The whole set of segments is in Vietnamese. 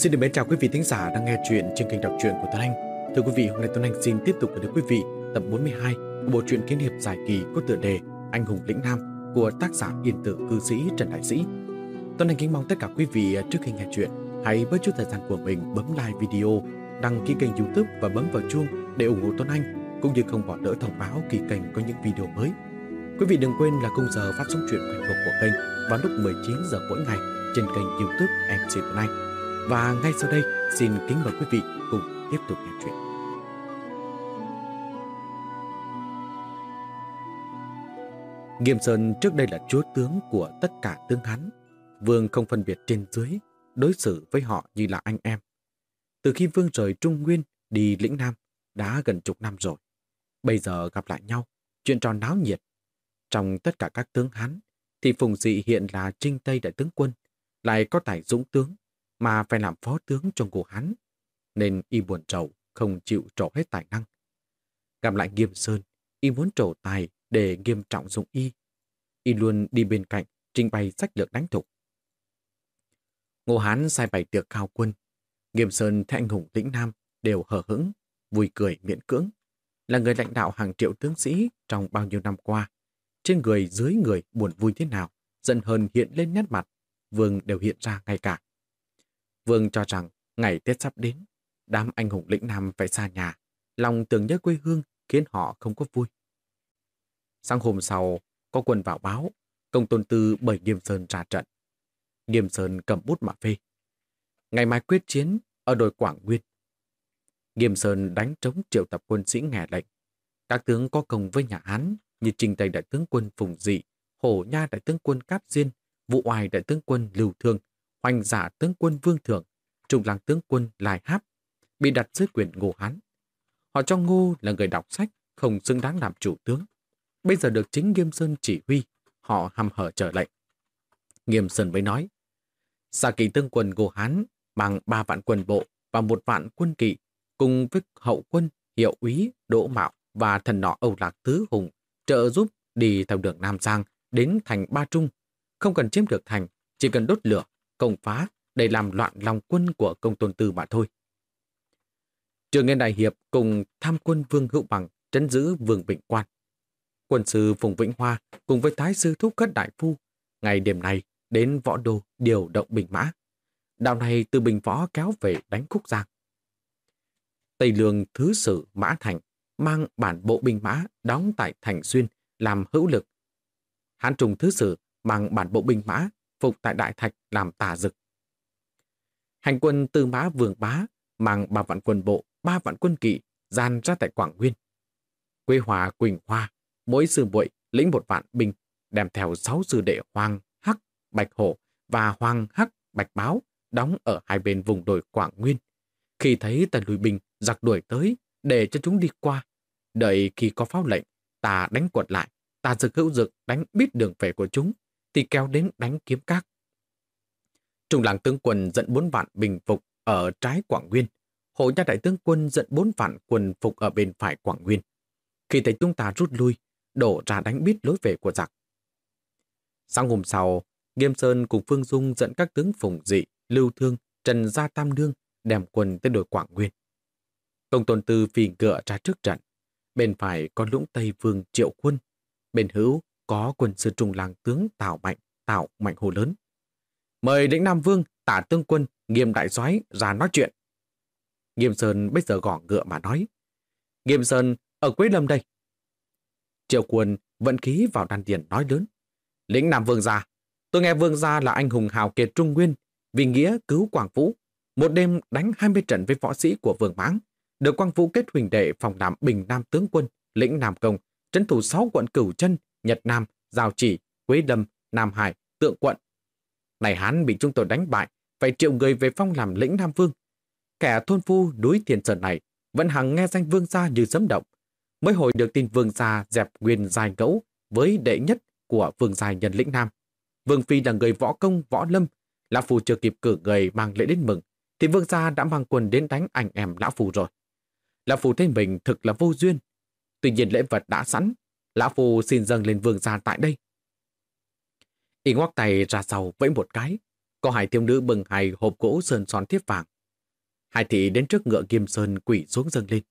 Xin được mến chào quý vị thính giả đang nghe chuyện trên kênh đọc truyện của Tuấn Anh. Thưa quý vị, hôm nay Tuấn Anh xin tiếp tục gửi đến quý vị tập 42 của bộ truyện kiếm hiệp giải kỳ có tựa đề Anh hùng lĩnh nam của tác giả yên tử cư sĩ Trần Đại Sĩ. Tuấn Anh kính mong tất cả quý vị trước khi nghe chuyện hãy bớt chút thời gian của mình bấm like video, đăng ký kênh youtube và bấm vào chuông để ủng hộ Tuấn Anh cũng như không bỏ lỡ thông báo khi kênh có những video mới. Quý vị đừng quên là khung giờ phát sóng truyện quen thuộc của kênh vào lúc 19 giờ mỗi ngày trên kênh youtube MC Tuấn Anh. Và ngay sau đây, xin kính mời quý vị cùng tiếp tục nghe chuyện. Nghiêm Sơn trước đây là chúa tướng của tất cả tướng hắn. Vương không phân biệt trên dưới, đối xử với họ như là anh em. Từ khi Vương rời Trung Nguyên đi lĩnh Nam, đã gần chục năm rồi. Bây giờ gặp lại nhau, chuyện trò náo nhiệt. Trong tất cả các tướng hắn, thì Phùng Dị hiện là Trinh Tây Đại tướng quân, lại có tài dũng tướng, mà phải làm phó tướng trong cuộc hắn, nên y buồn trầu, không chịu trổ hết tài năng. Gặp lại Nghiêm Sơn, y muốn trổ tài để nghiêm trọng dụng y. Y luôn đi bên cạnh, trình bày sách lược đánh thục. Ngô Hán sai bày tiệc cao quân. Nghiêm Sơn thấy anh hùng lĩnh Nam đều hờ hững, vui cười miễn cưỡng. Là người lãnh đạo hàng triệu tướng sĩ trong bao nhiêu năm qua. Trên người dưới người buồn vui thế nào, giận hờn hiện lên nét mặt, vương đều hiện ra ngay cả. Vương cho rằng ngày Tết sắp đến, đám anh hùng lĩnh Nam phải xa nhà, lòng tưởng nhớ quê hương khiến họ không có vui. Sáng hôm sau, có quân vào báo, công tôn tư bởi Nghiêm Sơn ra trận. Nghiêm Sơn cầm bút mà phê. Ngày mai quyết chiến ở đồi Quảng Nguyên. Nghiêm Sơn đánh trống triệu tập quân sĩ nghe lệnh. Các tướng có công với nhà Hán như Trình Tây Đại tướng quân Phùng Dị, Hổ Nha Đại tướng quân Cáp Diên, vũ Oai Đại tướng quân Lưu Thương, hoành giả tướng quân Vương Thượng, trung làng tướng quân Lai Háp, bị đặt dưới quyền Ngô Hán. Họ cho Ngô là người đọc sách, không xứng đáng làm chủ tướng. Bây giờ được chính Nghiêm Sơn chỉ huy, họ hăm hở trở lệnh. Nghiêm Sơn mới nói, Xa kỳ tướng quân Ngô Hán bằng ba vạn quân bộ và một vạn quân kỵ, cùng với hậu quân, hiệu úy, đỗ mạo và thần nọ Âu Lạc Tứ Hùng trợ giúp đi theo đường Nam Giang đến thành Ba Trung. Không cần chiếm được thành, chỉ cần đốt lửa công phá để làm loạn lòng quân của công tôn tư mà thôi. Trường Nguyên Đại Hiệp cùng tham quân Vương Hữu Bằng trấn giữ Vương Vịnh Quan. Quân sư Phùng Vĩnh Hoa cùng với Thái sư Thúc Cất Đại Phu ngày đêm này đến võ đô điều động bình mã. Đạo này từ bình võ kéo về đánh khúc giang. Tây Lương Thứ Sử Mã Thành mang bản bộ binh mã đóng tại Thành Xuyên làm hữu lực. Hán Trùng Thứ Sử mang bản bộ binh mã phục tại Đại Thạch làm tà dực. Hành quân tư mã vương bá mang ba vạn quân bộ, ba vạn quân kỵ gian ra tại Quảng Nguyên. Quê Hòa Quỳnh Hoa, mỗi sư muội lĩnh một vạn binh, đem theo sáu sư đệ Hoàng, Hắc, Bạch Hổ và Hoàng, Hắc, Bạch Báo đóng ở hai bên vùng đồi Quảng Nguyên. Khi thấy tần lùi binh giặc đuổi tới để cho chúng đi qua, đợi khi có pháo lệnh, ta đánh quật lại, ta dực hữu dực đánh biết đường về của chúng, thì kéo đến đánh kiếm các. Trung làng tướng quân dẫn bốn vạn bình phục ở trái Quảng Nguyên. Hộ gia đại tướng quân dẫn bốn vạn quân phục ở bên phải Quảng Nguyên. Khi thấy chúng ta rút lui, đổ ra đánh biết lối về của giặc. Sáng hôm sau, Nghiêm Sơn cùng Phương Dung dẫn các tướng Phùng Dị, Lưu Thương, Trần Gia Tam Nương đem quân tới đồi Quảng Nguyên. Công tôn tư phi ngựa ra trước trận. Bên phải có lũng Tây Vương Triệu Quân. Bên hữu có quân sư trung làng tướng Tào Mạnh, Tào Mạnh Hồ Lớn. Mời lĩnh Nam Vương, tả tương quân, nghiêm đại soái ra nói chuyện. Nghiêm Sơn bây giờ gõ ngựa mà nói. Nghiêm Sơn, ở Quế Lâm đây. Triệu quân vận khí vào đan điền nói lớn. Lĩnh Nam Vương gia, tôi nghe Vương gia là anh hùng hào kiệt Trung Nguyên, vì nghĩa cứu Quảng Vũ. Một đêm đánh 20 trận với võ sĩ của Vương Mãng, được Quang Vũ kết huỳnh đệ phòng đảm Bình Nam tướng quân, lĩnh Nam Công, trấn thủ 6 quận Cửu Chân, Nhật Nam, Giao Chỉ, Quế Lâm, Nam Hải, Tượng Quận. Này Hán bị chúng tôi đánh bại, phải triệu người về phong làm lĩnh Nam Vương. Kẻ thôn phu núi tiền Sơn này vẫn hằng nghe danh Vương gia như sấm động. Mới hồi được tin Vương gia dẹp quyền dài ngẫu với đệ nhất của Vương gia nhân lĩnh Nam. Vương Phi là người võ công, võ lâm. Lão Phu chưa kịp cử người mang lễ đến mừng, thì Vương gia đã mang quân đến đánh anh em Lão Phu rồi. Lão Phu thấy mình thực là vô duyên. Tuy nhiên lễ vật đã sẵn, Lão Phu xin dâng lên vương gia tại đây. Y ngoắc tay ra sau vẫy một cái. có hai thiếu nữ bừng hai hộp gỗ sơn son thiếp vàng. Hai thị đến trước ngựa Kim Sơn quỷ xuống dâng lên.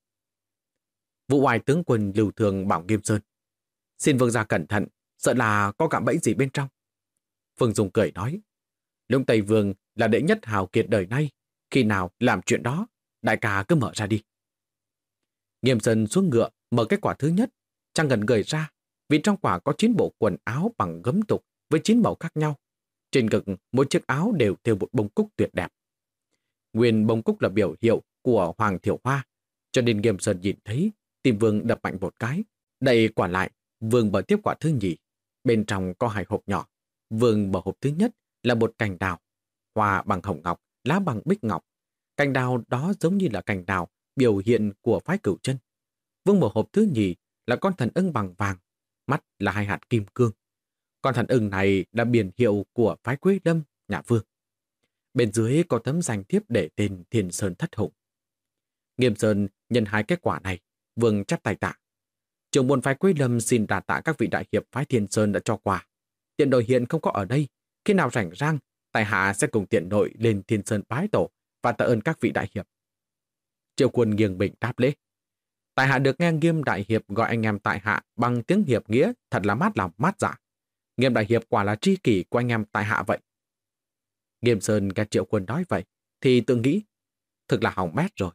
Vụ hoài tướng quân lưu thường bảo Kim Sơn. Xin vương gia cẩn thận, sợ là có cạm bẫy gì bên trong. Phương Dung cười nói, lông Tây Vương là đệ nhất hào kiệt đời nay, khi nào làm chuyện đó, đại ca cứ mở ra đi. Nghiêm Sơn xuống ngựa, mở kết quả thứ nhất, Chàng ngẩn gửi ra, vì trong quả có chín bộ quần áo bằng gấm tục với chín màu khác nhau. Trên ngực, mỗi chiếc áo đều thêu một bông cúc tuyệt đẹp. Nguyên bông cúc là biểu hiệu của Hoàng Thiểu Hoa, cho nên Nghiêm Sơn nhìn thấy, tìm Vương đập mạnh một cái. Đẩy quả lại, Vương mở tiếp quả thứ nhì. Bên trong có hai hộp nhỏ. Vương mở hộp thứ nhất là một cành đào, hoa bằng hồng ngọc, lá bằng bích ngọc. Cành đào đó giống như là cành đào biểu hiện của phái cửu chân. Vương mở hộp thứ nhì là con thần ưng bằng vàng, mắt là hai hạt kim cương. Con thần ưng này là biển hiệu của phái Quế Lâm, nhà Vương. Bên dưới có tấm danh thiếp để tên Thiên Sơn Thất Hùng. Nghiêm Sơn nhận hai kết quả này, Vương chắp tay tạ. Trường môn phái Quế Lâm xin đà tạ các vị đại hiệp phái Thiên Sơn đã cho quà. Tiện đội hiện không có ở đây, khi nào rảnh rang, tài hạ sẽ cùng tiện đội lên Thiên Sơn bái tổ và tạ ơn các vị đại hiệp. Triệu quân nghiêng bình đáp lễ. Tại hạ được nghe nghiêm đại hiệp gọi anh em tại hạ bằng tiếng hiệp nghĩa thật là mát lòng mát dạ. Nghiêm đại hiệp quả là tri kỷ của anh em tại hạ vậy. Nghiêm Sơn nghe triệu quân nói vậy, thì tự nghĩ, thực là hỏng bét rồi.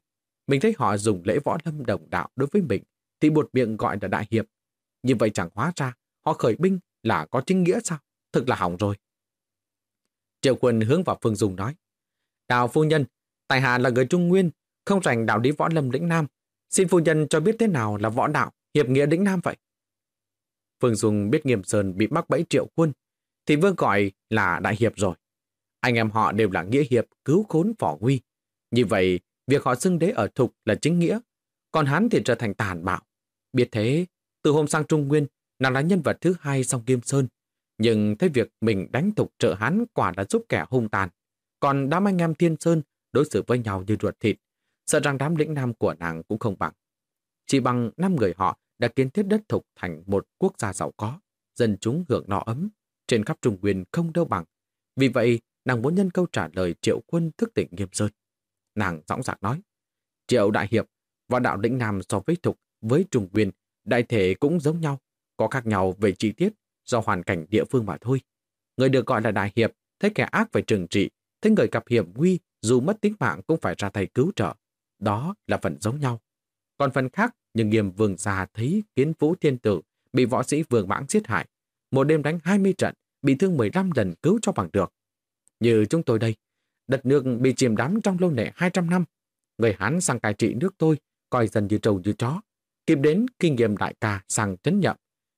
Mình thấy họ dùng lễ võ lâm đồng đạo đối với mình, thì buột miệng gọi là đại hiệp. Như vậy chẳng hóa ra, họ khởi binh là có chính nghĩa sao? Thực là hỏng rồi. Triệu quân hướng vào Phương Dung nói, Đào phu nhân, tài hạ là người Trung Nguyên, không rành đạo lý võ lâm lĩnh Nam. Xin phu nhân cho biết thế nào là võ đạo, hiệp nghĩa lĩnh Nam vậy? Phương Dung biết Nghiêm Sơn bị mắc bẫy triệu quân, thì vương gọi là đại hiệp rồi. Anh em họ đều là nghĩa hiệp cứu khốn phỏ nguy. Như vậy, việc họ xưng đế ở thục là chính nghĩa, còn hắn thì trở thành tàn bạo. Biết thế, từ hôm sang Trung Nguyên, nàng là nhân vật thứ hai sau Kim Sơn. Nhưng thấy việc mình đánh thục trợ hắn quả là giúp kẻ hung tàn. Còn đám anh em Thiên Sơn đối xử với nhau như ruột thịt, sợ rằng đám lĩnh nam của nàng cũng không bằng. Chỉ bằng năm người họ đã kiến thiết đất thục thành một quốc gia giàu có, dân chúng hưởng no ấm, trên khắp Trung Nguyên không đâu bằng. Vì vậy, nàng muốn nhân câu trả lời triệu quân thức tỉnh nghiêm sơn. Nàng dõng dạc nói, triệu đại hiệp, và đạo lĩnh nam so với thục, với Trung Nguyên, đại thể cũng giống nhau, có khác nhau về chi tiết do hoàn cảnh địa phương mà thôi. Người được gọi là đại hiệp, thấy kẻ ác phải trừng trị, thấy người gặp hiểm nguy, dù mất tính mạng cũng phải ra tay cứu trợ. Đó là phần giống nhau. Còn phần khác, nhưng nghiêm vương già thấy kiến vũ thiên tử bị võ sĩ vương mãng giết hại. Một đêm đánh 20 trận, bị thương 15 lần cứu cho bằng được. Như chúng tôi đây, đất nước bị chìm đắm trong lâu nệ 200 năm. Người Hán sang cai trị nước tôi, coi dần như trâu như chó. Kịp đến kinh nghiệm đại ca sang trấn nhậm.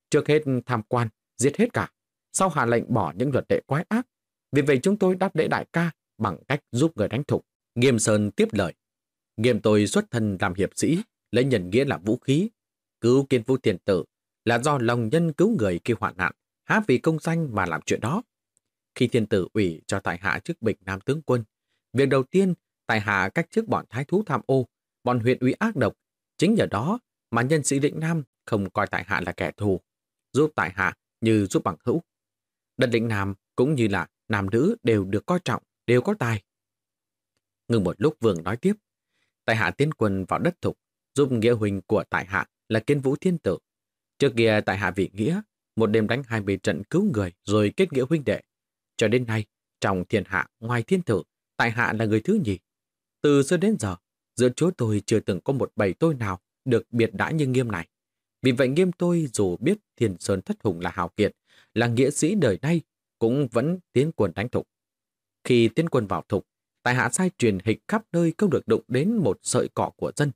Trước hết tham quan, giết hết cả. Sau hạ lệnh bỏ những luật lệ quái ác. Vì vậy chúng tôi đáp lễ đại ca bằng cách giúp người đánh thục. Nghiêm Sơn tiếp lời. Nghiêm tôi xuất thân làm hiệp sĩ, lấy nhân nghĩa là vũ khí. Cứu kiên vũ tiền tử là do lòng nhân cứu người khi hoạn nạn, há vì công danh mà làm chuyện đó. Khi thiên tử ủy cho tại hạ chức bình nam tướng quân, việc đầu tiên tại hạ cách chức bọn thái thú tham ô, bọn huyện ủy ác độc. Chính nhờ đó mà nhân sĩ định nam không coi tại hạ là kẻ thù, giúp tại hạ như giúp bằng hữu. Đất định nam cũng như là nam nữ đều được coi trọng, đều có tài. Ngừng một lúc vương nói tiếp, tại hạ tiến quân vào đất thục, giúp nghĩa huynh của tại hạ là kiên vũ thiên tử. Trước kia tại hạ vị nghĩa, một đêm đánh hai mươi trận cứu người rồi kết nghĩa huynh đệ. Cho đến nay, trong thiên hạ ngoài thiên tử, tại hạ là người thứ nhì. Từ xưa đến giờ, giữa chúa tôi chưa từng có một bầy tôi nào được biệt đãi như nghiêm này. Vì vậy nghiêm tôi dù biết thiên sơn thất hùng là hào kiệt, là nghĩa sĩ đời nay, cũng vẫn tiến quân đánh thục. Khi tiến quân vào thục, tại hạ sai truyền hịch khắp nơi không được đụng đến một sợi cỏ của dân.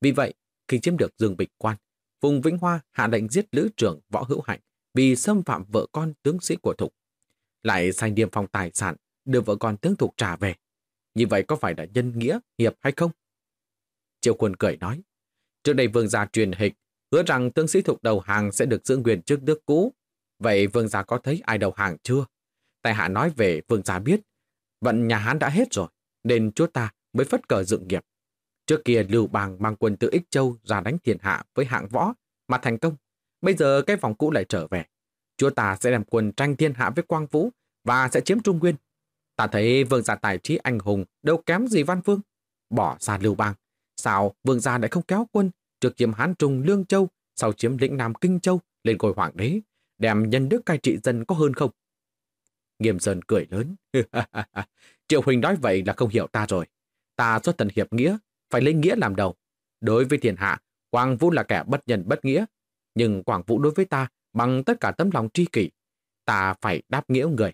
Vì vậy, khi chiếm được Dương Bịch Quan, Phùng Vĩnh Hoa hạ lệnh giết lữ trưởng Võ Hữu Hạnh vì xâm phạm vợ con tướng sĩ của Thục. Lại sai điềm phòng tài sản, đưa vợ con tướng Thục trả về. Như vậy có phải là nhân nghĩa, hiệp hay không? Triệu quân cười nói, trước đây vương gia truyền hịch, hứa rằng tướng sĩ Thục đầu hàng sẽ được giữ quyền trước nước cũ. Vậy vương gia có thấy ai đầu hàng chưa? Tài hạ nói về vương gia biết, vận nhà Hán đã hết rồi, nên chúa ta mới phất cờ dựng nghiệp. Trước kia Lưu Bang mang quân từ Ích Châu ra đánh thiên hạ với hạng võ mà thành công. Bây giờ cái vòng cũ lại trở về. Chúa ta sẽ đem quân tranh thiên hạ với Quang Vũ và sẽ chiếm Trung Nguyên. Ta thấy vương gia tài trí anh hùng đâu kém gì văn vương. Bỏ xa lưu bang. Sao vương gia lại không kéo quân trước chiếm Hán Trung Lương Châu, sau chiếm lĩnh Nam Kinh Châu lên ngôi hoàng đế, đem nhân đức cai trị dân có hơn không? Nghiêm Sơn cười lớn. Triệu Huỳnh nói vậy là không hiểu ta rồi. Ta xuất thần hiệp nghĩa, phải lấy nghĩa làm đầu. Đối với thiên hạ, Quang Vũ là kẻ bất nhân bất nghĩa. Nhưng Quang Vũ đối với ta bằng tất cả tấm lòng tri kỷ. Ta phải đáp nghĩa người.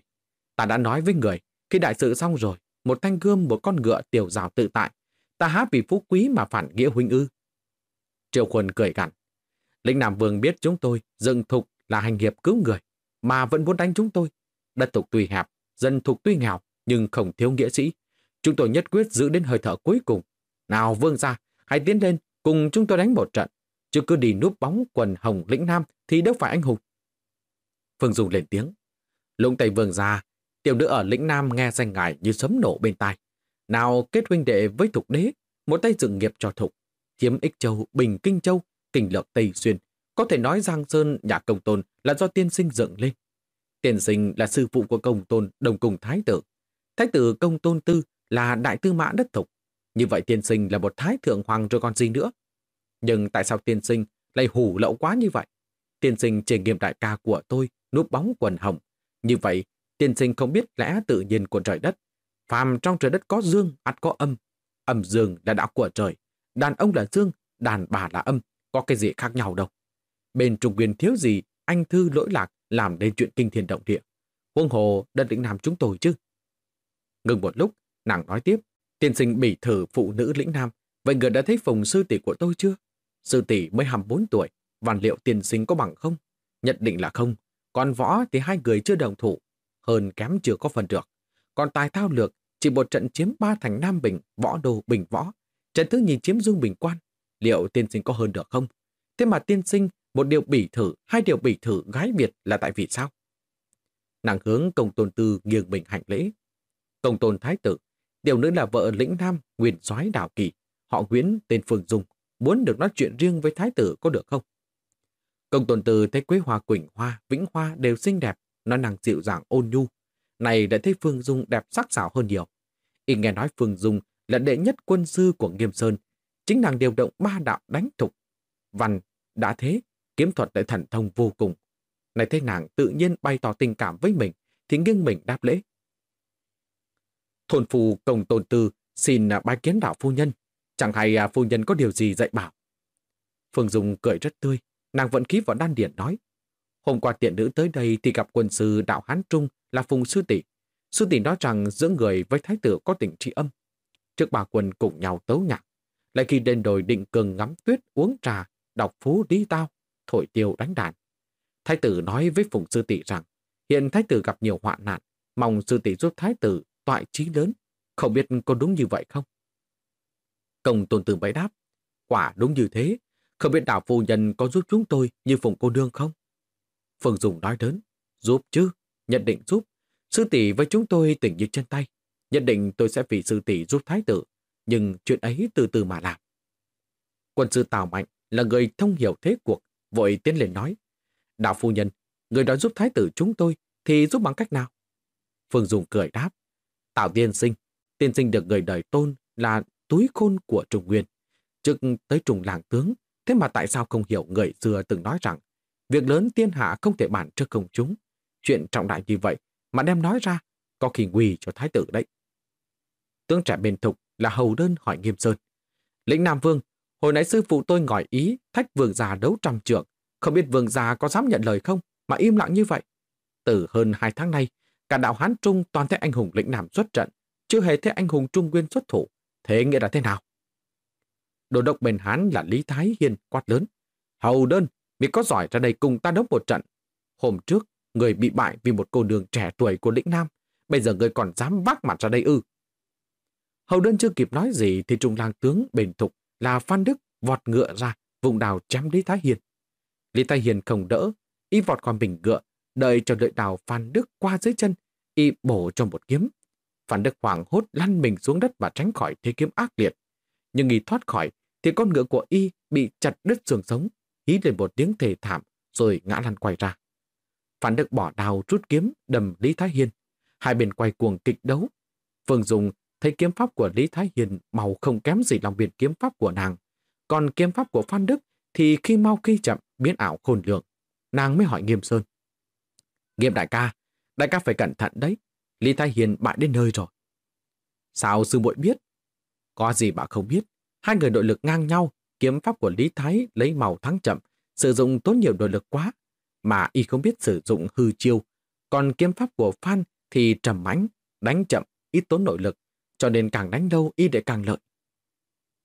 Ta đã nói với người, khi đại sự xong rồi, một thanh gươm, một con ngựa tiểu rào tự tại, ta há vì phú quý mà phản nghĩa huynh ư. Triệu Khuân cười gằn. Lĩnh Nam Vương biết chúng tôi dựng thục là hành hiệp cứu người, mà vẫn muốn đánh chúng tôi. Đất thục tuy hẹp, dân thục tuy nghèo, nhưng không thiếu nghĩa sĩ. Chúng tôi nhất quyết giữ đến hơi thở cuối cùng. Nào Vương ra, hãy tiến lên, cùng chúng tôi đánh một trận. Chứ cứ đi núp bóng quần hồng lĩnh Nam thì đâu phải anh hùng. Phương Dung lên tiếng. Lũng Tây Vương ra, tiểu nữ ở lĩnh Nam nghe danh ngài như sấm nổ bên tai. Nào kết huynh đệ với thục đế, một tay dựng nghiệp cho thục, chiếm Ích Châu, Bình Kinh Châu, Kinh Lược Tây Xuyên. Có thể nói Giang Sơn nhà công tôn là do tiên sinh dựng lên. Tiên sinh là sư phụ của công tôn đồng cùng thái tử. Thái tử công tôn tư là đại tư mã đất thục. Như vậy tiên sinh là một thái thượng hoàng rồi còn gì nữa. Nhưng tại sao tiên sinh lại hủ lậu quá như vậy? Tiên sinh chỉ nghiệm đại ca của tôi núp bóng quần hồng. Như vậy, tiên sinh không biết lẽ tự nhiên của trời đất. Phàm trong trời đất có dương, ắt có âm. Âm dương là đạo của trời. Đàn ông là dương, đàn bà là âm. Có cái gì khác nhau đâu. Bên Trung Nguyên thiếu gì, anh thư lỗi lạc làm nên chuyện kinh thiên động địa. Huông hồ đất lĩnh Nam chúng tôi chứ. Ngừng một lúc, nàng nói tiếp. Tiên sinh bỉ thử phụ nữ lĩnh Nam. Vậy người đã thấy phùng sư tỷ của tôi chưa? Sư tỷ mới 24 tuổi. Văn liệu tiên sinh có bằng không? Nhận định là không. Còn võ thì hai người chưa đồng thủ. Hơn kém chưa có phần được. Còn tài thao lược, chỉ một trận chiếm ba thành Nam Bình, võ đồ Bình Võ. Trận thứ nhìn chiếm Dương Bình Quan. Liệu tiên sinh có hơn được không? Thế mà tiên sinh, một điều bỉ thử, hai điều bỉ thử gái Việt là tại vì sao? Nàng hướng công tôn tư nghiêng mình hành lễ. Công tôn thái tử, tiểu nữ là vợ lĩnh nam, nguyên soái đảo kỳ. Họ Nguyễn tên Phương Dung, muốn được nói chuyện riêng với thái tử có được không? Công tôn từ thấy Quế Hoa Quỳnh Hoa, Vĩnh Hoa đều xinh đẹp, nói nàng dịu dàng ôn nhu. Này đã thấy Phương Dung đẹp sắc sảo hơn nhiều. Y nghe nói Phương Dung là đệ nhất quân sư của Nghiêm Sơn, chính nàng điều động ba đạo đánh thục. Văn, đã thế, kiếm thuật lại thần thông vô cùng. Này thấy nàng tự nhiên bày tỏ tình cảm với mình, thì nghiêng mình đáp lễ. Thôn phù công tôn tư xin à, bái kiến đạo phu nhân. Chẳng hay à, phu nhân có điều gì dạy bảo. Phương Dung cười rất tươi, nàng vẫn khí vào đan điển nói. Hôm qua tiện nữ tới đây thì gặp quân sư đạo Hán Trung là Phùng Sư Tỷ. Sư Tỷ nói rằng giữa người với thái tử có tình tri âm. Trước bà quân cùng nhau tấu nhạc. Lại khi lên đồi định cường ngắm tuyết uống trà, đọc phú đi tao, thổi tiêu đánh đàn. Thái tử nói với Phùng Sư Tỷ rằng hiện thái tử gặp nhiều hoạn nạn, mong Sư Tỷ giúp thái tử toại trí lớn. Không biết có đúng như vậy không? Công tôn tử bấy đáp. Quả đúng như thế. Không biết đảo phu nhân có giúp chúng tôi như Phùng cô nương không? Phương Dùng nói lớn. Giúp chứ, nhận định giúp. Sư tỷ với chúng tôi tỉnh như chân tay. Nhận định tôi sẽ vì sư tỷ giúp thái tử. Nhưng chuyện ấy từ từ mà làm. Quân sư Tào Mạnh là người thông hiểu thế cuộc, vội tiến lên nói. Đạo phu nhân, người đó giúp thái tử chúng tôi thì giúp bằng cách nào? Phương Dùng cười đáp. Tào tiên sinh, tiên sinh được người đời tôn là túi khôn của Trung Nguyên. Trước tới trùng làng tướng, thế mà tại sao không hiểu người xưa từng nói rằng việc lớn tiên hạ không thể bản trước công chúng. Chuyện trọng đại như vậy mà đem nói ra, có khi nguy cho thái tử đấy. Tướng trẻ bên thục là hầu đơn hỏi nghiêm sơn. Lĩnh Nam Vương, hồi nãy sư phụ tôi ngỏi ý thách vương già đấu trăm trượng. Không biết vương già có dám nhận lời không mà im lặng như vậy. Từ hơn hai tháng nay, cả đạo Hán Trung toàn thấy anh hùng lĩnh Nam xuất trận, chưa hề thấy anh hùng Trung Nguyên xuất thủ. Thế nghĩa là thế nào? Đồ đốc bền Hán là Lý Thái Hiên quát lớn. Hầu đơn, mày có giỏi ra đây cùng ta đấu một trận. Hôm trước, người bị bại vì một cô đường trẻ tuổi của lĩnh Nam. Bây giờ người còn dám vác mặt ra đây ư. Hầu đơn chưa kịp nói gì thì trung lang tướng bền thục là Phan Đức vọt ngựa ra, vùng đào chém Lý Thái Hiên. Lý Thái hiền không đỡ, y vọt qua mình ngựa, đợi cho lợi đào Phan Đức qua dưới chân, y bổ cho một kiếm. Phan Đức hoảng hốt lăn mình xuống đất và tránh khỏi thế kiếm ác liệt. Nhưng y thoát khỏi, thì con ngựa của y bị chặt đứt xương sống, hí lên một tiếng thề thảm, rồi ngã lăn quay ra. Phan Đức bỏ đào rút kiếm đầm Lý Thái Hiên. Hai bên quay cuồng kịch đấu. Phương Dung thấy kiếm pháp của Lý Thái Hiên màu không kém gì lòng biển kiếm pháp của nàng. Còn kiếm pháp của Phan Đức thì khi mau khi chậm biến ảo khôn lượng. Nàng mới hỏi Nghiêm Sơn. Nghiêm đại ca, đại ca phải cẩn thận đấy. Lý Thái Hiền bại đến nơi rồi. Sao sư muội biết? Có gì bà không biết. Hai người nội lực ngang nhau, kiếm pháp của Lý Thái lấy màu thắng chậm, sử dụng tốn nhiều nội lực quá, mà y không biết sử dụng hư chiêu. Còn kiếm pháp của Phan thì trầm mãnh, đánh chậm, ít tốn nội lực, cho nên càng đánh đâu y để càng lợi.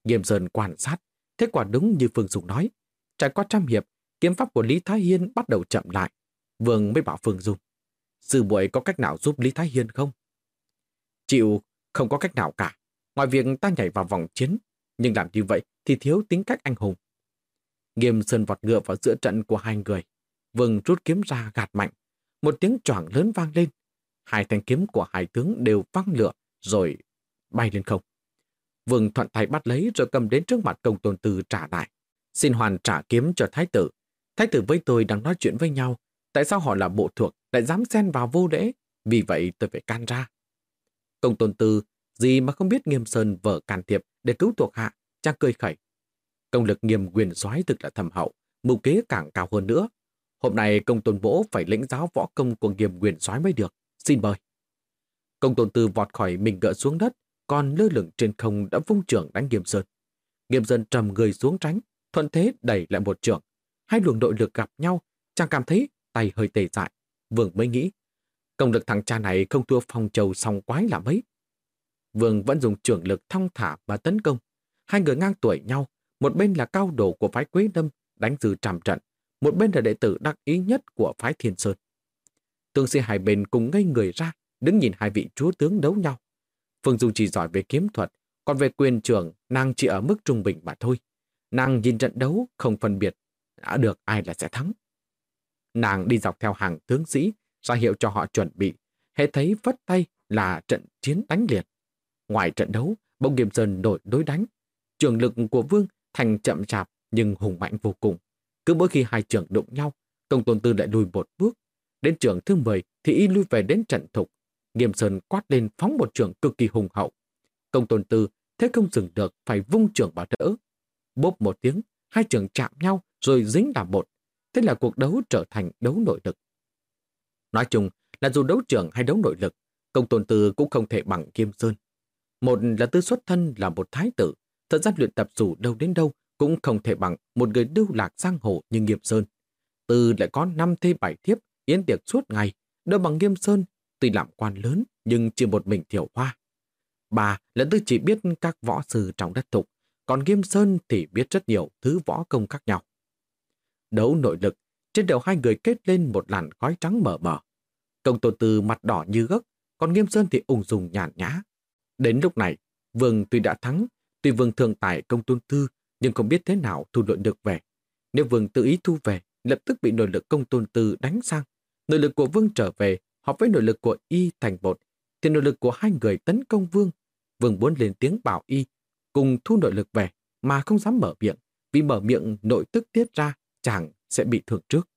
Nghiêm Sơn quan sát, thế quả đúng như Phương Dung nói. Trải qua trăm hiệp, kiếm pháp của Lý Thái Hiên bắt đầu chậm lại. Vương mới bảo Phương Dung, sư muội có cách nào giúp Lý Thái Hiên không? Chịu, không có cách nào cả. Ngoài việc ta nhảy vào vòng chiến, nhưng làm như vậy thì thiếu tính cách anh hùng. Nghiêm Sơn vọt ngựa vào giữa trận của hai người. Vương rút kiếm ra gạt mạnh. Một tiếng choảng lớn vang lên. Hai thanh kiếm của hai tướng đều văng lửa rồi bay lên không. Vương thuận tay bắt lấy rồi cầm đến trước mặt công tôn tư trả lại. Xin hoàn trả kiếm cho thái tử. Thái tử với tôi đang nói chuyện với nhau. Tại sao họ là bộ thuộc lại dám xen vào vô lễ? Vì vậy tôi phải can ra. Công tôn tư, gì mà không biết nghiêm sơn vợ can thiệp để cứu thuộc hạ, chàng cười khẩy. Công lực nghiêm quyền soái thực là thầm hậu, mưu kế càng cao hơn nữa. Hôm nay công tôn bỗ phải lĩnh giáo võ công của nghiêm quyền soái mới được. Xin mời. Công tôn tư vọt khỏi mình gỡ xuống đất, còn lơ lửng trên không đã vung trưởng đánh nghiêm sơn. Nghiêm sơn trầm người xuống tránh, thuận thế đẩy lại một trưởng. Hai luồng đội lực gặp nhau, chàng cảm thấy tay hơi tê dại. Vương mới nghĩ, công lực thằng cha này không thua phong trầu song quái là mấy. Vương vẫn dùng trưởng lực thong thả và tấn công. Hai người ngang tuổi nhau, một bên là cao đồ của phái Quế Đâm đánh dư tràm trận, một bên là đệ tử đặc ý nhất của phái Thiên Sơn. tương sĩ hai bên cùng ngây người ra, đứng nhìn hai vị chúa tướng đấu nhau. Phương Dung chỉ giỏi về kiếm thuật, còn về quyền trưởng, nàng chỉ ở mức trung bình mà thôi. Nàng nhìn trận đấu không phân biệt, đã được ai là sẽ thắng. Nàng đi dọc theo hàng tướng sĩ, ra hiệu cho họ chuẩn bị, hệ thấy vất tay là trận chiến đánh liệt. Ngoài trận đấu, bông Nghiêm Sơn đổi đối đánh. Trường lực của Vương thành chậm chạp nhưng hùng mạnh vô cùng. Cứ mỗi khi hai trường đụng nhau, công tôn tư lại lùi một bước. Đến trường thứ 10 thì y lui về đến trận thục. Nghiêm Sơn quát lên phóng một trường cực kỳ hùng hậu. Công tôn tư thế không dừng được phải vung trường bảo đỡ. Bốp một tiếng, hai trường chạm nhau rồi dính là một. Thế là cuộc đấu trở thành đấu nội lực. Nói chung là dù đấu trưởng hay đấu nội lực, công tôn tư cũng không thể bằng Nghiêm Sơn. Một là tư xuất thân là một thái tử, thời gian luyện tập dù đâu đến đâu cũng không thể bằng một người lưu lạc giang hồ như Nghiêm Sơn. Tư lại có năm thê bảy thiếp, yến tiệc suốt ngày, đâu bằng Nghiêm Sơn, tuy làm quan lớn nhưng chỉ một mình thiểu hoa. Bà là tư chỉ biết các võ sư trong đất thục, còn Nghiêm Sơn thì biết rất nhiều thứ võ công khác nhau. Đấu nội lực, trên đầu hai người kết lên một làn khói trắng mờ mờ. Công tôn tư mặt đỏ như gấc, còn Nghiêm Sơn thì ung dung nhàn nhã. Đến lúc này, Vương tuy đã thắng, tuy Vương thường tài công tôn tư, nhưng không biết thế nào thu nội lực về. Nếu Vương tự ý thu về, lập tức bị nội lực công tôn tư đánh sang. Nội lực của Vương trở về, hợp với nội lực của Y thành một, thì nội lực của hai người tấn công Vương. Vương muốn lên tiếng bảo Y, cùng thu nội lực về, mà không dám mở miệng, vì mở miệng nội tức tiết ra, chàng sẽ bị thương trước.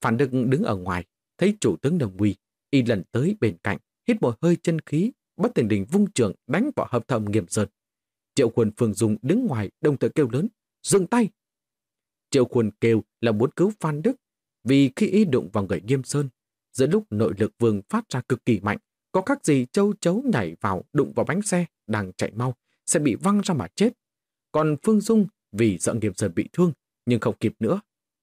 Phản Đức đứng ở ngoài, thấy chủ tướng đồng nguy, Y lần tới bên cạnh, hít một hơi chân khí, bất tình đình vung trường đánh vào hợp thầm nghiêm sơn. Triệu quân Phương Dung đứng ngoài đồng thời kêu lớn, dừng tay. Triệu quân kêu là muốn cứu Phan Đức, vì khi y đụng vào người nghiêm sơn, giữa lúc nội lực vương phát ra cực kỳ mạnh, có các gì châu chấu nhảy vào đụng vào bánh xe đang chạy mau, sẽ bị văng ra mà chết. Còn Phương Dung vì sợ nghiêm sơn bị thương, nhưng không kịp nữa.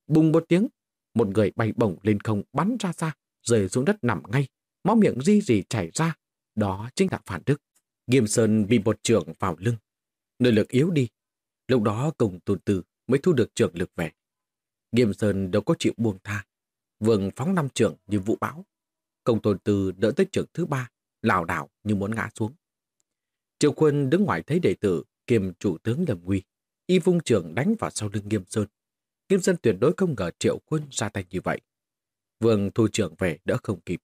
Bùng một tiếng, một người bay bổng lên không bắn ra xa, rơi xuống đất nằm ngay, máu miệng di rì chảy ra. Đó chính là Phản Đức. Nghiêm Sơn bị một trường vào lưng, nội lực yếu đi. Lúc đó cùng tôn từ mới thu được trường lực về. Nghiêm Sơn đâu có chịu buông tha. Vương phóng năm trường như vũ bão. Công tồn từ đỡ tới trường thứ ba, lảo đảo như muốn ngã xuống. Triệu quân đứng ngoài thấy đệ tử, kiềm chủ tướng lầm nguy. Y vung trường đánh vào sau lưng Nghiêm Sơn. Nghiêm Sơn tuyệt đối không ngờ triệu quân ra tay như vậy. Vương thu trưởng về đỡ không kịp.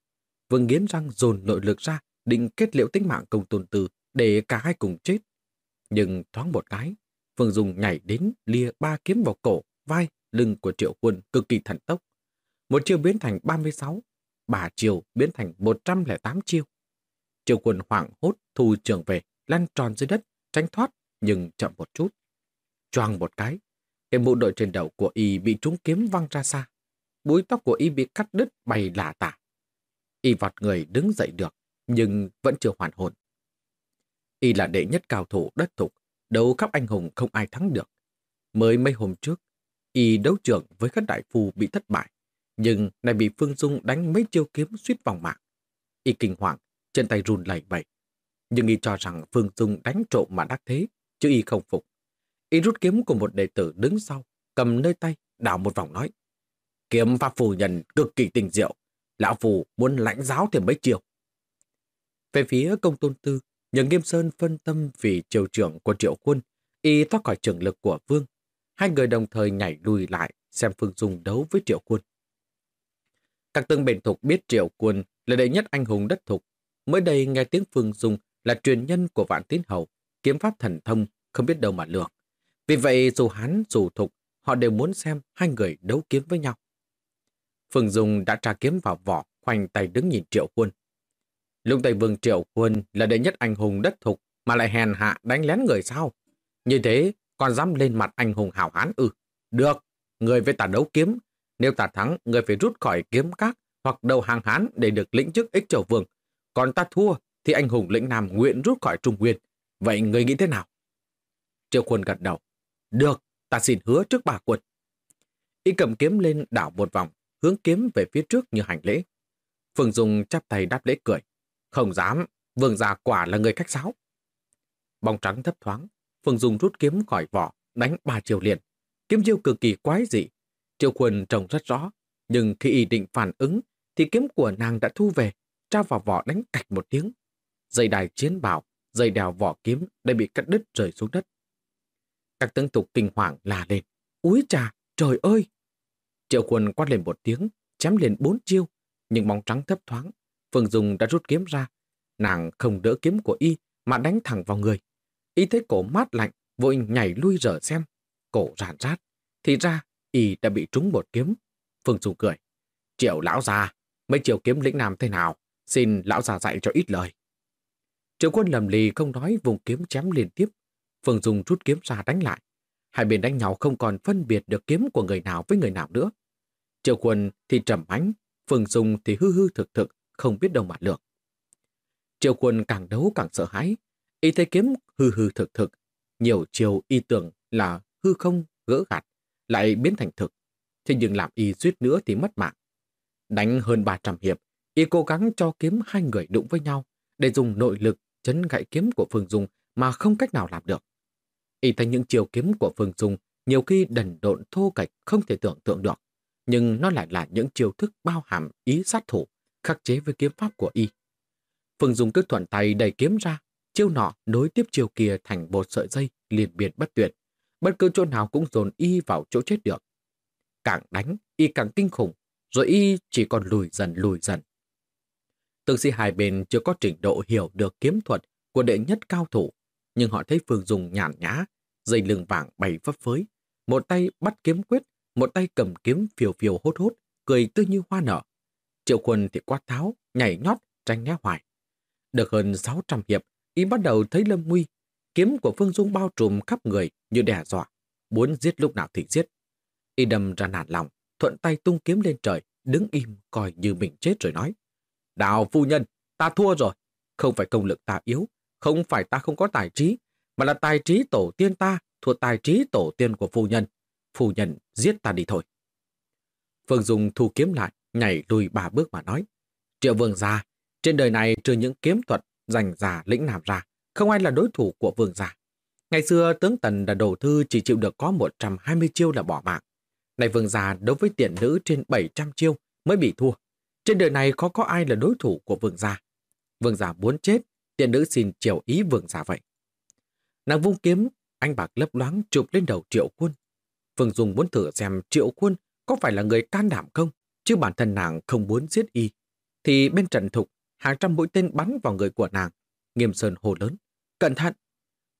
Vương nghiến răng dồn nội lực ra, định kết liễu tính mạng công tôn tư để cả hai cùng chết. Nhưng thoáng một cái, Vương Dung nhảy đến lia ba kiếm vào cổ, vai, lưng của triệu quân cực kỳ thần tốc. Một chiêu biến thành 36. bà chiều biến thành 108 chiêu. Triệu quân hoảng hốt thu trường về, lăn tròn dưới đất, tránh thoát, nhưng chậm một chút. Choang một cái, cái mũ đội trên đầu của y bị trúng kiếm văng ra xa. Búi tóc của y bị cắt đứt bay lả tả. Y vọt người đứng dậy được, nhưng vẫn chưa hoàn hồn. Y là đệ nhất cao thủ đất thục, đấu khắp anh hùng không ai thắng được. Mới mấy hôm trước, Y đấu trưởng với các đại phu bị thất bại, nhưng lại bị Phương Dung đánh mấy chiêu kiếm suýt vòng mạng. Y kinh hoàng, chân tay run lẩy bẩy. Nhưng Y cho rằng Phương Dung đánh trộm mà đắc thế, chứ Y không phục. Y rút kiếm của một đệ tử đứng sau, cầm nơi tay, đảo một vòng nói. Kiếm pháp phù nhân cực kỳ tình diệu, lão phù muốn lãnh giáo thêm mấy chiều. Về phía công tôn tư, nhờ Nghiêm Sơn phân tâm vì triều trưởng của triệu quân, y thoát khỏi trường lực của vương, Hai người đồng thời nhảy lùi lại xem Phương Dung đấu với Triệu Quân. Các tương bền thục biết Triệu Quân là đệ nhất anh hùng đất thục. Mới đây nghe tiếng Phương Dung là truyền nhân của Vạn Tín Hầu, kiếm pháp thần thông, không biết đâu mà lường. Vì vậy dù hắn dù thục, họ đều muốn xem hai người đấu kiếm với nhau. Phương Dung đã tra kiếm vào vỏ, khoanh tay đứng nhìn Triệu Quân. Lúc Tây Vương Triệu Quân là đệ nhất anh hùng đất thục mà lại hèn hạ đánh lén người sao? Như thế còn dám lên mặt anh hùng hảo hán ư. Được, người với ta đấu kiếm. Nếu ta thắng, người phải rút khỏi kiếm các hoặc đầu hàng hán để được lĩnh chức ích triều vương. Còn ta thua, thì anh hùng lĩnh nam nguyện rút khỏi Trung Nguyên. Vậy người nghĩ thế nào? Triệu quân gật đầu. Được, ta xin hứa trước bà quật. Y cầm kiếm lên đảo một vòng, hướng kiếm về phía trước như hành lễ. Phương Dung chắp tay đáp lễ cười. Không dám, vương già quả là người khách sáo. Bóng trắng thấp thoáng, Phương Dung rút kiếm khỏi vỏ, đánh ba chiều liền. Kiếm chiêu cực kỳ quái dị. Triệu quần trông rất rõ, nhưng khi ý định phản ứng, thì kiếm của nàng đã thu về, trao vào vỏ đánh cạch một tiếng. Dây đài chiến bảo, dây đèo vỏ kiếm đã bị cắt đứt rơi xuống đất. Các tướng tục kinh hoàng là lên. Úi trà, trời ơi! Triệu quân quát lên một tiếng, chém lên bốn chiêu, nhưng bóng trắng thấp thoáng. Phương Dung đã rút kiếm ra. Nàng không đỡ kiếm của y mà đánh thẳng vào người. Y thấy cổ mát lạnh, vội nhảy lui rở xem. Cổ rạn rát. Thì ra, Y đã bị trúng một kiếm. Phương Dung cười. Triệu lão già, mấy triệu kiếm lĩnh nam thế nào? Xin lão già dạy cho ít lời. Triệu quân lầm lì không nói vùng kiếm chém liên tiếp. Phương Dung rút kiếm ra đánh lại. Hai bên đánh nhau không còn phân biệt được kiếm của người nào với người nào nữa. Triệu quân thì trầm ánh, Phương Dung thì hư hư thực thực, không biết đâu mà lượng. Triệu quân càng đấu càng sợ hãi, Y thấy kiếm hư hư thực thực, nhiều chiều y tưởng là hư không gỡ gạt, lại biến thành thực. Thế nhưng làm y suýt nữa thì mất mạng. Đánh hơn 300 hiệp, y cố gắng cho kiếm hai người đụng với nhau để dùng nội lực chấn gãy kiếm của Phương Dung mà không cách nào làm được. Y thấy những chiều kiếm của Phương Dung nhiều khi đần độn thô cạch không thể tưởng tượng được, nhưng nó lại là những chiêu thức bao hàm ý sát thủ, khắc chế với kiếm pháp của y. Phương Dung cứ thuận tay đẩy kiếm ra, chiêu nọ nối tiếp chiêu kia thành một sợi dây liền biệt bất tuyệt. Bất cứ chỗ nào cũng dồn y vào chỗ chết được. Càng đánh, y càng kinh khủng, rồi y chỉ còn lùi dần lùi dần. Tương sĩ hai bên chưa có trình độ hiểu được kiếm thuật của đệ nhất cao thủ, nhưng họ thấy Phương Dung nhàn nhã, dây lưng vàng bay phấp phới, một tay bắt kiếm quyết, một tay cầm kiếm phiều phiều hốt hốt, cười tươi như hoa nở. Triệu quân thì quát tháo, nhảy nhót, tranh né hoài. Được hơn 600 hiệp, y bắt đầu thấy lâm nguy. Kiếm của Phương Dung bao trùm khắp người như đe dọa, muốn giết lúc nào thì giết. Y đâm ra nản lòng, thuận tay tung kiếm lên trời, đứng im coi như mình chết rồi nói. Đào phu nhân, ta thua rồi. Không phải công lực ta yếu, không phải ta không có tài trí, mà là tài trí tổ tiên ta thuộc tài trí tổ tiên của phu nhân. Phu nhân giết ta đi thôi. Phương Dung thu kiếm lại, nhảy lùi ba bước mà nói. Triệu vương gia, trên đời này trừ những kiếm thuật giành giả lĩnh nam ra, không ai là đối thủ của vương gia. Ngày xưa tướng Tần là đầu thư chỉ chịu được có 120 chiêu là bỏ mạng. Này vương gia đối với tiện nữ trên 700 chiêu mới bị thua. Trên đời này khó có ai là đối thủ của vương gia. Vương gia muốn chết, tiện nữ xin chiều ý vương gia vậy. Nàng vung kiếm, anh bạc lấp loáng chụp lên đầu triệu quân. phương Dung muốn thử xem triệu quân có phải là người can đảm không, chứ bản thân nàng không muốn giết y. Thì bên Trần Thục hàng trăm mũi tên bắn vào người của nàng. Nghiêm Sơn hồ lớn. Cẩn thận!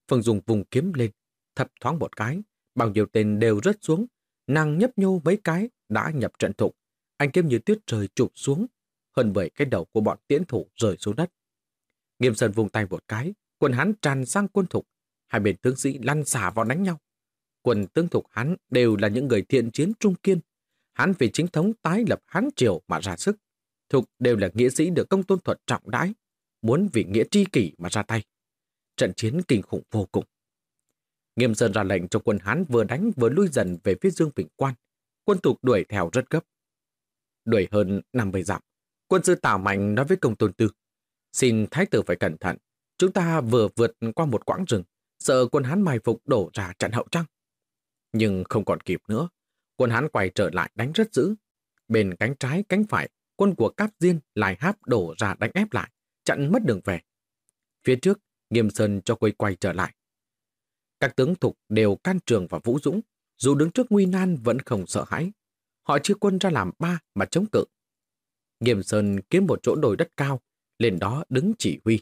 Phương Dung vùng kiếm lên, thập thoáng một cái, bao nhiêu tên đều rớt xuống. Nàng nhấp nhô mấy cái đã nhập trận thục. Anh kiếm như tuyết trời chụp xuống. hơn bởi cái đầu của bọn tiễn thủ rơi xuống đất. Nghiêm Sơn vùng tay một cái, quân hắn tràn sang quân thục, hai bên tướng sĩ lăn xả vào đánh nhau. Quân tướng thuộc hắn đều là những người thiện chiến trung kiên. Hắn vì chính thống tái lập hán triều mà ra sức. Thục đều là nghĩa sĩ được công tôn thuật trọng đãi, muốn vì nghĩa tri kỷ mà ra tay. Trận chiến kinh khủng vô cùng. Nghiêm Sơn ra lệnh cho quân Hán vừa đánh vừa lui dần về phía Dương Vĩnh Quan. Quân thục đuổi theo rất gấp. Đuổi hơn 50 dặm, quân sư Tào Mạnh nói với công tôn tư. Xin thái tử phải cẩn thận. Chúng ta vừa vượt qua một quãng rừng, sợ quân Hán mai phục đổ ra trận hậu trăng. Nhưng không còn kịp nữa. Quân Hán quay trở lại đánh rất dữ. Bên cánh trái, cánh phải, quân của Cáp Diên lại háp đổ ra đánh ép lại, chặn mất đường về. Phía trước, Nghiêm Sơn cho quay quay trở lại. Các tướng thục đều can trường và vũ dũng, dù đứng trước nguy nan vẫn không sợ hãi. Họ chia quân ra làm ba mà chống cự. Nghiêm Sơn kiếm một chỗ đồi đất cao, lên đó đứng chỉ huy.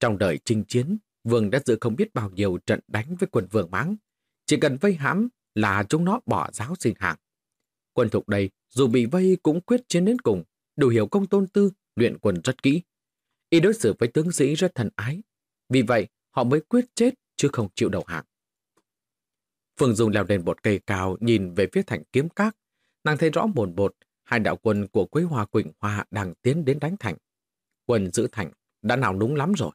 Trong đời chinh chiến, Vương đã dự không biết bao nhiêu trận đánh với quân Vương Máng. Chỉ cần vây hãm là chúng nó bỏ giáo xin hạng. Quân thục đây, dù bị vây cũng quyết chiến đến cùng, đủ hiểu công tôn tư, luyện quân rất kỹ. Y đối xử với tướng sĩ rất thân ái. Vì vậy, họ mới quyết chết chứ không chịu đầu hàng. Phương Dung leo lên một cây cao nhìn về phía thành kiếm các. Nàng thấy rõ mồn bột, hai đạo quân của Quế Hoa Quỳnh Hoa đang tiến đến đánh thành. Quân giữ thành đã nào núng lắm rồi.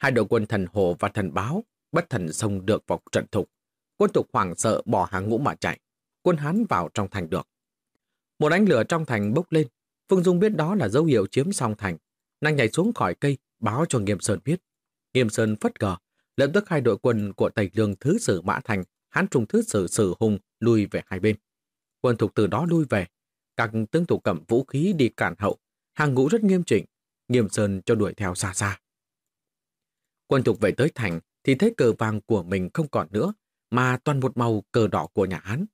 Hai đội quân thần hồ và thần báo bất thần xông được vào trận thục. Quân thục hoảng sợ bỏ hàng ngũ mà chạy. Quân Hán vào trong thành được. Một ánh lửa trong thành bốc lên. Phương Dung biết đó là dấu hiệu chiếm xong thành. Nàng nhảy xuống khỏi cây, báo cho Nghiêm Sơn biết. Nghiêm Sơn phất gờ lập tức hai đội quân của Tây Lương Thứ Sử Mã Thành, Hán Trung Thứ Sử Sử Hùng lui về hai bên. Quân thục từ đó lui về. Các tướng thủ cầm vũ khí đi cản hậu. Hàng ngũ rất nghiêm chỉnh. Nghiêm Sơn cho đuổi theo xa xa. Quân thục về tới thành thì thấy cờ vàng của mình không còn nữa, mà toàn một màu cờ đỏ của nhà Hán.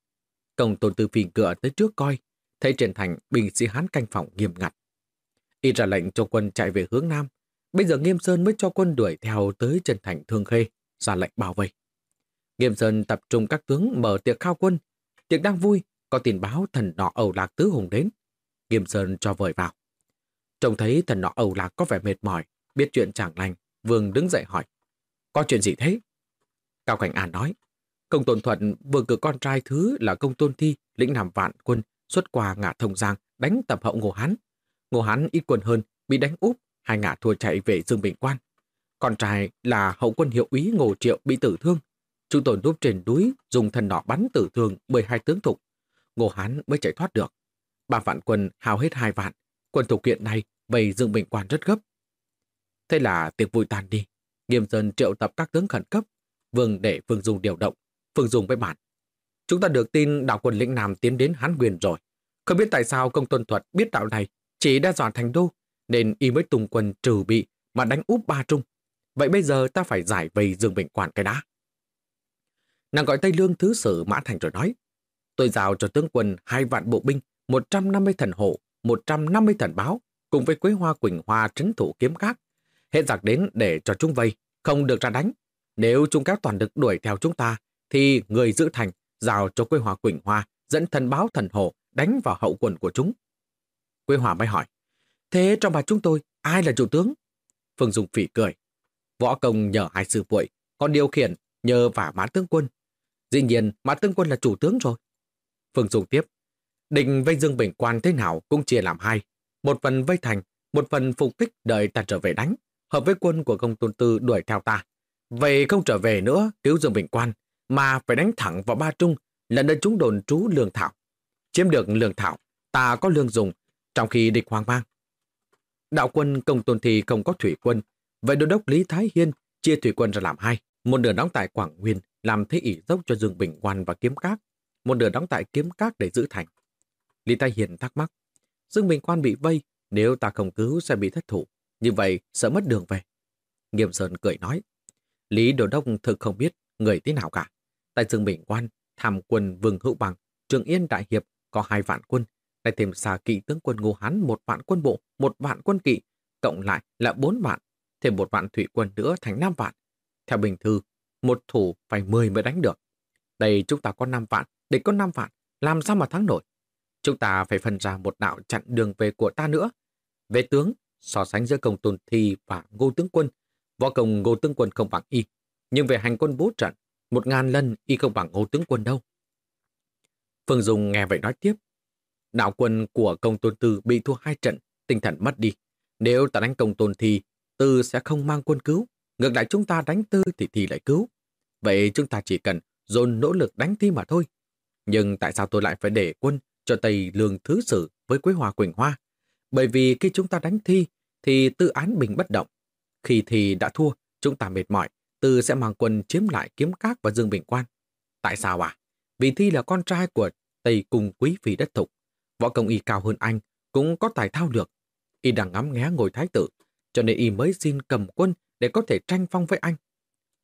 Công tôn tư phi cửa tới trước coi, thấy trên thành binh sĩ Hán canh phòng nghiêm ngặt. Y ra lệnh cho quân chạy về hướng Nam. Bây giờ Nghiêm Sơn mới cho quân đuổi theo tới chân thành Thương Khê, ra lệnh bảo vệ. Nghiêm Sơn tập trung các tướng mở tiệc khao quân. Tiệc đang vui, có tin báo thần nọ Âu Lạc Tứ Hùng đến. Nghiêm Sơn cho vời vào. Trông thấy thần nọ Âu Lạc có vẻ mệt mỏi, biết chuyện chẳng lành, Vương đứng dậy hỏi. Có chuyện gì thế? Cao Cảnh An nói. Công Tôn Thuận vừa cử con trai thứ là công Tôn Thi, lĩnh nằm vạn quân, xuất qua ngã thông giang, đánh tập hậu Ngô Hán. Ngô Hán ít quân hơn, bị đánh úp, hai ngã thua chạy về Dương Bình Quan. Con trai là hậu quân hiệu úy Ngô Triệu bị tử thương. Chúng tôi núp trên núi, dùng thần nỏ bắn tử thương 12 tướng thục. Ngô Hán mới chạy thoát được. Ba vạn quân hao hết hai vạn. Quân thục kiện này vây Dương Bình Quan rất gấp. Thế là tiệc vui tàn đi. Nghiêm dân triệu tập các tướng khẩn cấp. Vương để Phương Dung điều động. Phương Dung với bản. Chúng ta được tin đạo quân lĩnh Nam tiến đến Hán Quyền rồi. Không biết tại sao công tuân thuật biết đạo này chỉ đe dọa thành đô, nên y mới tung quân trừ bị mà đánh úp ba trung. Vậy bây giờ ta phải giải vây Dương Bình Quản cái đã. Nàng gọi Tây Lương Thứ Sử Mã Thành rồi nói, tôi giao cho tướng quân hai vạn bộ binh, 150 thần hộ, 150 thần báo, cùng với Quế Hoa Quỳnh Hoa trấn thủ kiếm các. Hết giặc đến để cho chúng vây, không được ra đánh. Nếu chúng kéo toàn lực đuổi theo chúng ta, thì người giữ thành rào cho Quê Hòa Quỳnh Hoa dẫn thần báo thần hồ đánh vào hậu quần của chúng. Quê Hòa mới hỏi, thế trong bà chúng tôi, ai là chủ tướng? Phương Dung phỉ cười. Võ công nhờ hai sư vội còn điều khiển nhờ vả mã tướng quân. Dĩ nhiên, mã tướng quân là chủ tướng rồi. Phương Dung tiếp, định vây dương bình quan thế nào cũng chia làm hai. Một phần vây thành, một phần phục kích đợi ta trở về đánh, hợp với quân của công tôn tư đuổi theo ta. Vậy không trở về nữa cứu dương bình quan, mà phải đánh thẳng vào ba trung, là nơi chúng đồn trú lương thảo. Chiếm được lương thảo, ta có lương dùng, trong khi địch hoang mang. Đạo quân công tôn thì không có thủy quân, vậy đô đốc Lý Thái Hiên chia thủy quân ra làm hai. Một nửa đóng tại Quảng Nguyên làm thế ỷ dốc cho Dương Bình Quan và Kiếm Các, một nửa đóng tại Kiếm Các để giữ thành. Lý Thái Hiên thắc mắc, Dương Bình Quan bị vây, nếu ta không cứu sẽ bị thất thủ, như vậy sợ mất đường về. Nghiêm Sơn cười nói, Lý Đồ Đốc thực không biết người thế nào cả. Tại Dương Bình Quan, tham quân Vương Hữu Bằng, Trường Yên Đại Hiệp có hai vạn quân, lại thêm xà kỵ tướng quân Ngô Hán một vạn quân bộ, một vạn quân kỵ, cộng lại là bốn vạn, thêm một vạn thủy quân nữa thành năm vạn. Theo bình thư, một thủ phải mười mới đánh được. Đây chúng ta có năm vạn, địch có năm vạn, làm sao mà thắng nổi? Chúng ta phải phân ra một đạo chặn đường về của ta nữa. Về tướng, so sánh giữa công tôn thi và ngô tướng quân, võ công ngô tướng quân không bằng y. Nhưng về hành quân bố trận, một ngàn lần y không bằng ngô tướng quân đâu. Phương Dung nghe vậy nói tiếp. Đạo quân của công tôn tư bị thua hai trận, tinh thần mất đi. Nếu ta đánh công tôn thì, tư sẽ không mang quân cứu. Ngược lại chúng ta đánh tư thì thì lại cứu. Vậy chúng ta chỉ cần dồn nỗ lực đánh thi mà thôi. Nhưng tại sao tôi lại phải để quân cho Tây Lương Thứ Sử với Quế hòa Quỳnh Hoa? Bởi vì khi chúng ta đánh thi, thì tư án bình bất động. Khi thì đã thua, chúng ta mệt mỏi, tư sẽ mang quân chiếm lại kiếm các và dương bình quan. Tại sao à? Vì thi là con trai của Tây Cung Quý Phi đất thục. Võ công y cao hơn anh, cũng có tài thao được. Y đang ngắm nghé ngồi thái tử, cho nên y mới xin cầm quân để có thể tranh phong với anh.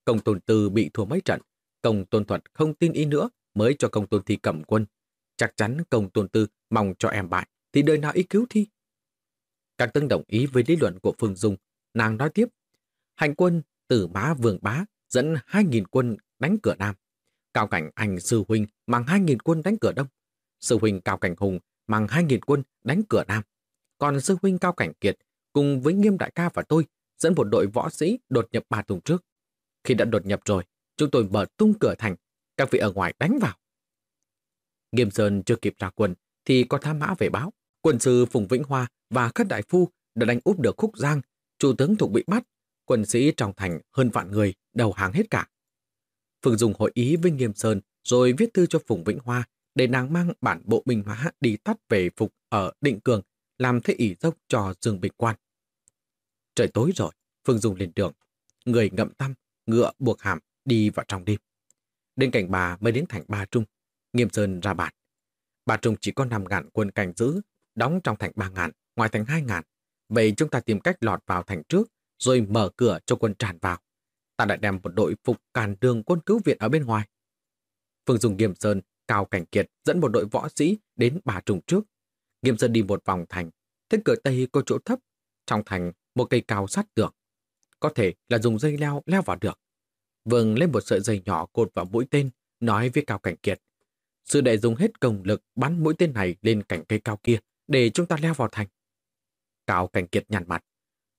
Công tôn tư bị thua mấy trận, công tôn thuật không tin y nữa mới cho công tôn thi cầm quân. Chắc chắn công tôn tư mong cho em bại, thì đời nào y cứu thi. Càng Tương đồng ý với lý luận của Phương Dung, nàng nói tiếp. Hành quân từ bá vương bá dẫn 2.000 quân đánh cửa Nam. Cao cảnh anh sư huynh mang 2.000 quân đánh cửa Đông. Sư huynh Cao cảnh hùng mang 2.000 quân đánh cửa Nam. Còn sư huynh Cao cảnh kiệt cùng với nghiêm đại ca và tôi dẫn một đội võ sĩ đột nhập ba thùng trước. Khi đã đột nhập rồi, chúng tôi mở tung cửa thành, các vị ở ngoài đánh vào. Nghiêm Sơn chưa kịp ra quân, thì có tham mã về báo. Quân sư Phùng Vĩnh Hoa và Khất Đại Phu đã đánh úp được Khúc Giang, chủ tướng thuộc bị bắt, quân sĩ trong thành hơn vạn người, đầu hàng hết cả. Phương Dung hội ý với Nghiêm Sơn rồi viết thư cho Phùng Vĩnh Hoa để nàng mang bản bộ binh hóa đi tắt về phục ở Định Cường làm thế ỷ dốc cho Dương Bình Quan. Trời tối rồi, Phương Dung lên đường. Người ngậm tâm, ngựa buộc hàm đi vào trong đêm. Đến cảnh bà mới đến thành Ba Trung, Nghiêm Sơn ra bản. Ba Trung chỉ có 5 ngàn quân cảnh giữ, đóng trong thành ba ngàn, ngoài thành hai ngàn. Vậy chúng ta tìm cách lọt vào thành trước, rồi mở cửa cho quân tràn vào. Ta đã đem một đội phục càn đường quân cứu viện ở bên ngoài. Phương Dung Nghiêm Sơn, Cao Cảnh Kiệt dẫn một đội võ sĩ đến bà trùng trước. Nghiêm Sơn đi một vòng thành, thấy cửa Tây có chỗ thấp. Trong thành, một cây cao sát tường. Có thể là dùng dây leo leo vào được. Vương lên một sợi dây nhỏ cột vào mũi tên, nói với Cao Cảnh Kiệt. Sư đệ dùng hết công lực bắn mũi tên này lên cành cây cao kia để chúng ta leo vào thành. Cao Cảnh Kiệt nhằn mặt.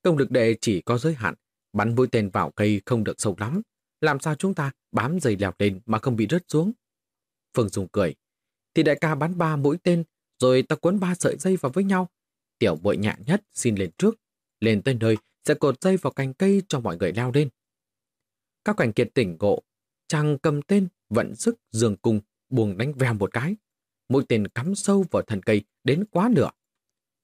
Công lực đệ chỉ có giới hạn, bắn mũi tên vào cây không được sâu lắm. Làm sao chúng ta bám dây leo lên mà không bị rớt xuống? Phương Dung cười. Thì đại ca bắn ba mũi tên, rồi ta cuốn ba sợi dây vào với nhau. Tiểu bội nhạn nhất xin lên trước. Lên tới nơi sẽ cột dây vào cành cây cho mọi người leo lên. Các cảnh kiệt tỉnh ngộ, chàng cầm tên, vận sức, dường cùng, buông đánh vèo một cái. Mũi tên cắm sâu vào thân cây đến quá nửa.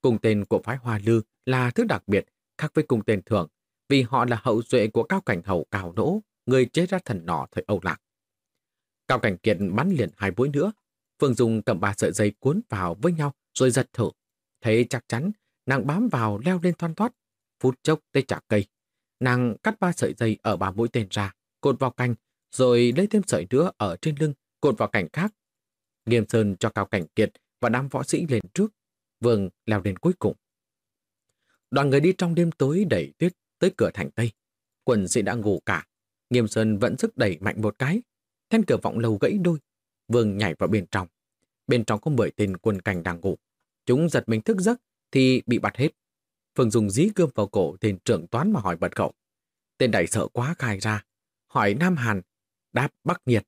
Cung tên của phái Hoa Lư là thứ đặc biệt, khác với cung tên thường, vì họ là hậu duệ của cao cảnh hậu cào nỗ, người chế ra thần nỏ thời Âu Lạc. Cao cảnh kiệt bắn liền hai mũi nữa. Phương Dung cầm ba sợi dây cuốn vào với nhau rồi giật thử. Thấy chắc chắn, nàng bám vào leo lên thoăn thoát. Phút chốc tới chả cây, Nàng cắt ba sợi dây ở ba mũi tên ra, cột vào cành, rồi lấy thêm sợi nữa ở trên lưng, cột vào cành khác. Nghiêm Sơn cho Cao Cảnh Kiệt và đám võ sĩ lên trước, Vương leo lên cuối cùng. Đoàn người đi trong đêm tối đẩy tuyết tới cửa thành Tây. Quần sĩ đã ngủ cả. Nghiêm Sơn vẫn sức đẩy mạnh một cái. Then cửa vọng lầu gãy đôi. Vương nhảy vào bên trong. Bên trong có 10 tên quân cảnh đang ngủ. Chúng giật mình thức giấc thì bị bắt hết. Phương dùng dí gươm vào cổ tên trưởng toán mà hỏi bật cậu. Tên đại sợ quá khai ra. Hỏi Nam Hàn, đáp Bắc Nhiệt.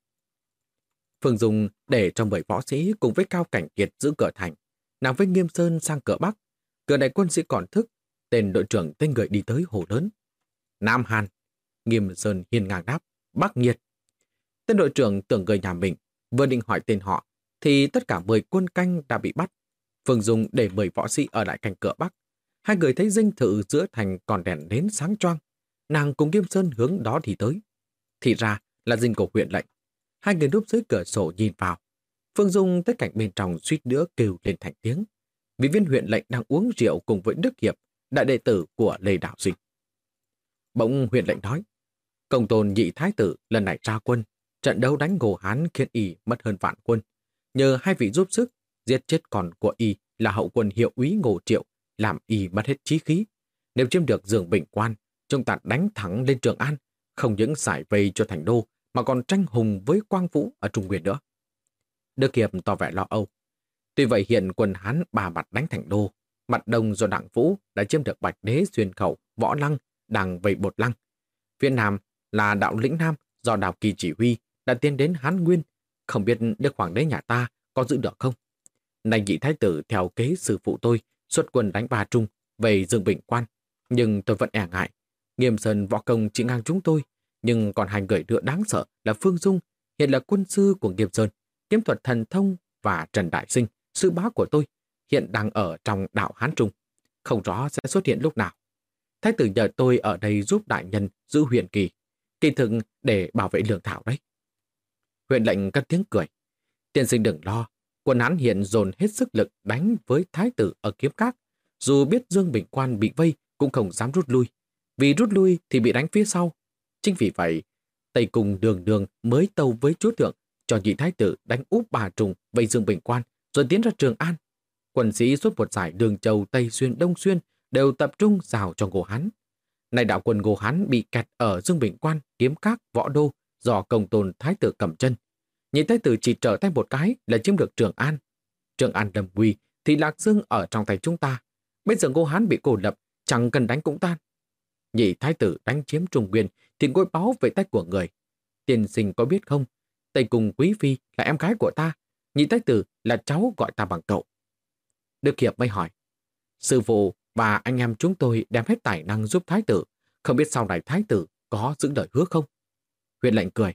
Phương Dung để cho mười võ sĩ cùng với Cao Cảnh Kiệt giữ cửa thành, nàng với Nghiêm Sơn sang cửa Bắc. Cửa này quân sĩ còn thức, tên đội trưởng tên người đi tới hồ lớn. Nam Hàn, Nghiêm Sơn hiên ngang đáp, Bắc Nhiệt. Tên đội trưởng tưởng người nhà mình, vừa định hỏi tên họ, thì tất cả mười quân canh đã bị bắt. Phương Dung để mười võ sĩ ở lại cạnh cửa Bắc, Hai người thấy dinh thự giữa thành còn đèn đến sáng choang. Nàng cùng nghiêm Sơn hướng đó thì tới. Thì ra là dinh của huyện lệnh. Hai người núp dưới cửa sổ nhìn vào. Phương Dung tới cảnh bên trong suýt nữa kêu lên thành tiếng. Vị viên huyện lệnh đang uống rượu cùng với Đức Hiệp, đại đệ tử của Lê Đạo Dinh. Bỗng huyện lệnh nói, công tôn nhị thái tử lần này ra quân, trận đấu đánh Ngô Hán khiến y mất hơn vạn quân. Nhờ hai vị giúp sức, giết chết còn của y là hậu quân hiệu úy Ngô Triệu làm y mất hết trí khí. Nếu chiếm được giường bình quan, chúng ta đánh thẳng lên Trường An, không những giải vây cho thành đô, mà còn tranh hùng với Quang Vũ ở Trung Nguyên nữa. Đức Hiệp tỏ vẻ lo âu. Tuy vậy hiện quân Hán bà mặt đánh thành đô, Mặt đông do đảng Vũ đã chiếm được Bạch Đế xuyên khẩu, Võ Lăng, đằng Vầy Bột Lăng. Phía Nam là đạo lĩnh Nam do Đào Kỳ chỉ huy đã tiến đến Hán Nguyên, không biết Đức Hoàng đế nhà ta có giữ được không. Này nhị thái tử theo kế sư phụ tôi xuất quân đánh ba trung về Dương Bình Quan, nhưng tôi vẫn e ngại. Nghiêm Sơn võ công chỉ ngang chúng tôi, nhưng còn hai người nữa đáng sợ là Phương Dung, hiện là quân sư của Nghiệp Sơn, kiếm thuật thần thông và Trần Đại Sinh, sư bá của tôi, hiện đang ở trong đạo Hán Trung. Không rõ sẽ xuất hiện lúc nào. Thái tử nhờ tôi ở đây giúp đại nhân giữ huyện kỳ, kỳ thực để bảo vệ lương thảo đấy. Huyện lệnh cất tiếng cười. Tiên sinh đừng lo, quân hán hiện dồn hết sức lực đánh với thái tử ở kiếm các. Dù biết Dương Bình Quan bị vây cũng không dám rút lui. Vì rút lui thì bị đánh phía sau. Chính vì vậy, Tây cùng đường đường mới tâu với chúa thượng cho nhị thái tử đánh úp bà trùng vây Dương Bình Quan rồi tiến ra Trường An. Quân sĩ suốt một giải đường châu Tây Xuyên Đông Xuyên đều tập trung rào cho Ngô Hán. Nay đạo quân Ngô Hán bị kẹt ở Dương Bình Quan, Kiếm Các, Võ Đô do công tôn thái tử cầm chân. Nhị thái tử chỉ trở tay một cái là chiếm được Trường An. Trường An đầm nguy thì Lạc Dương ở trong tay chúng ta. Bây giờ Ngô Hán bị cô lập, chẳng cần đánh cũng tan. Nhị thái tử đánh chiếm Trung Nguyên thì ngôi báo về tay của người. tiền sinh có biết không, Tây cùng Quý Phi là em gái của ta, nhị thái tử là cháu gọi ta bằng cậu. Đức Hiệp mới hỏi, sư phụ và anh em chúng tôi đem hết tài năng giúp thái tử, không biết sau này thái tử có giữ lời hứa không? Huyện lệnh cười,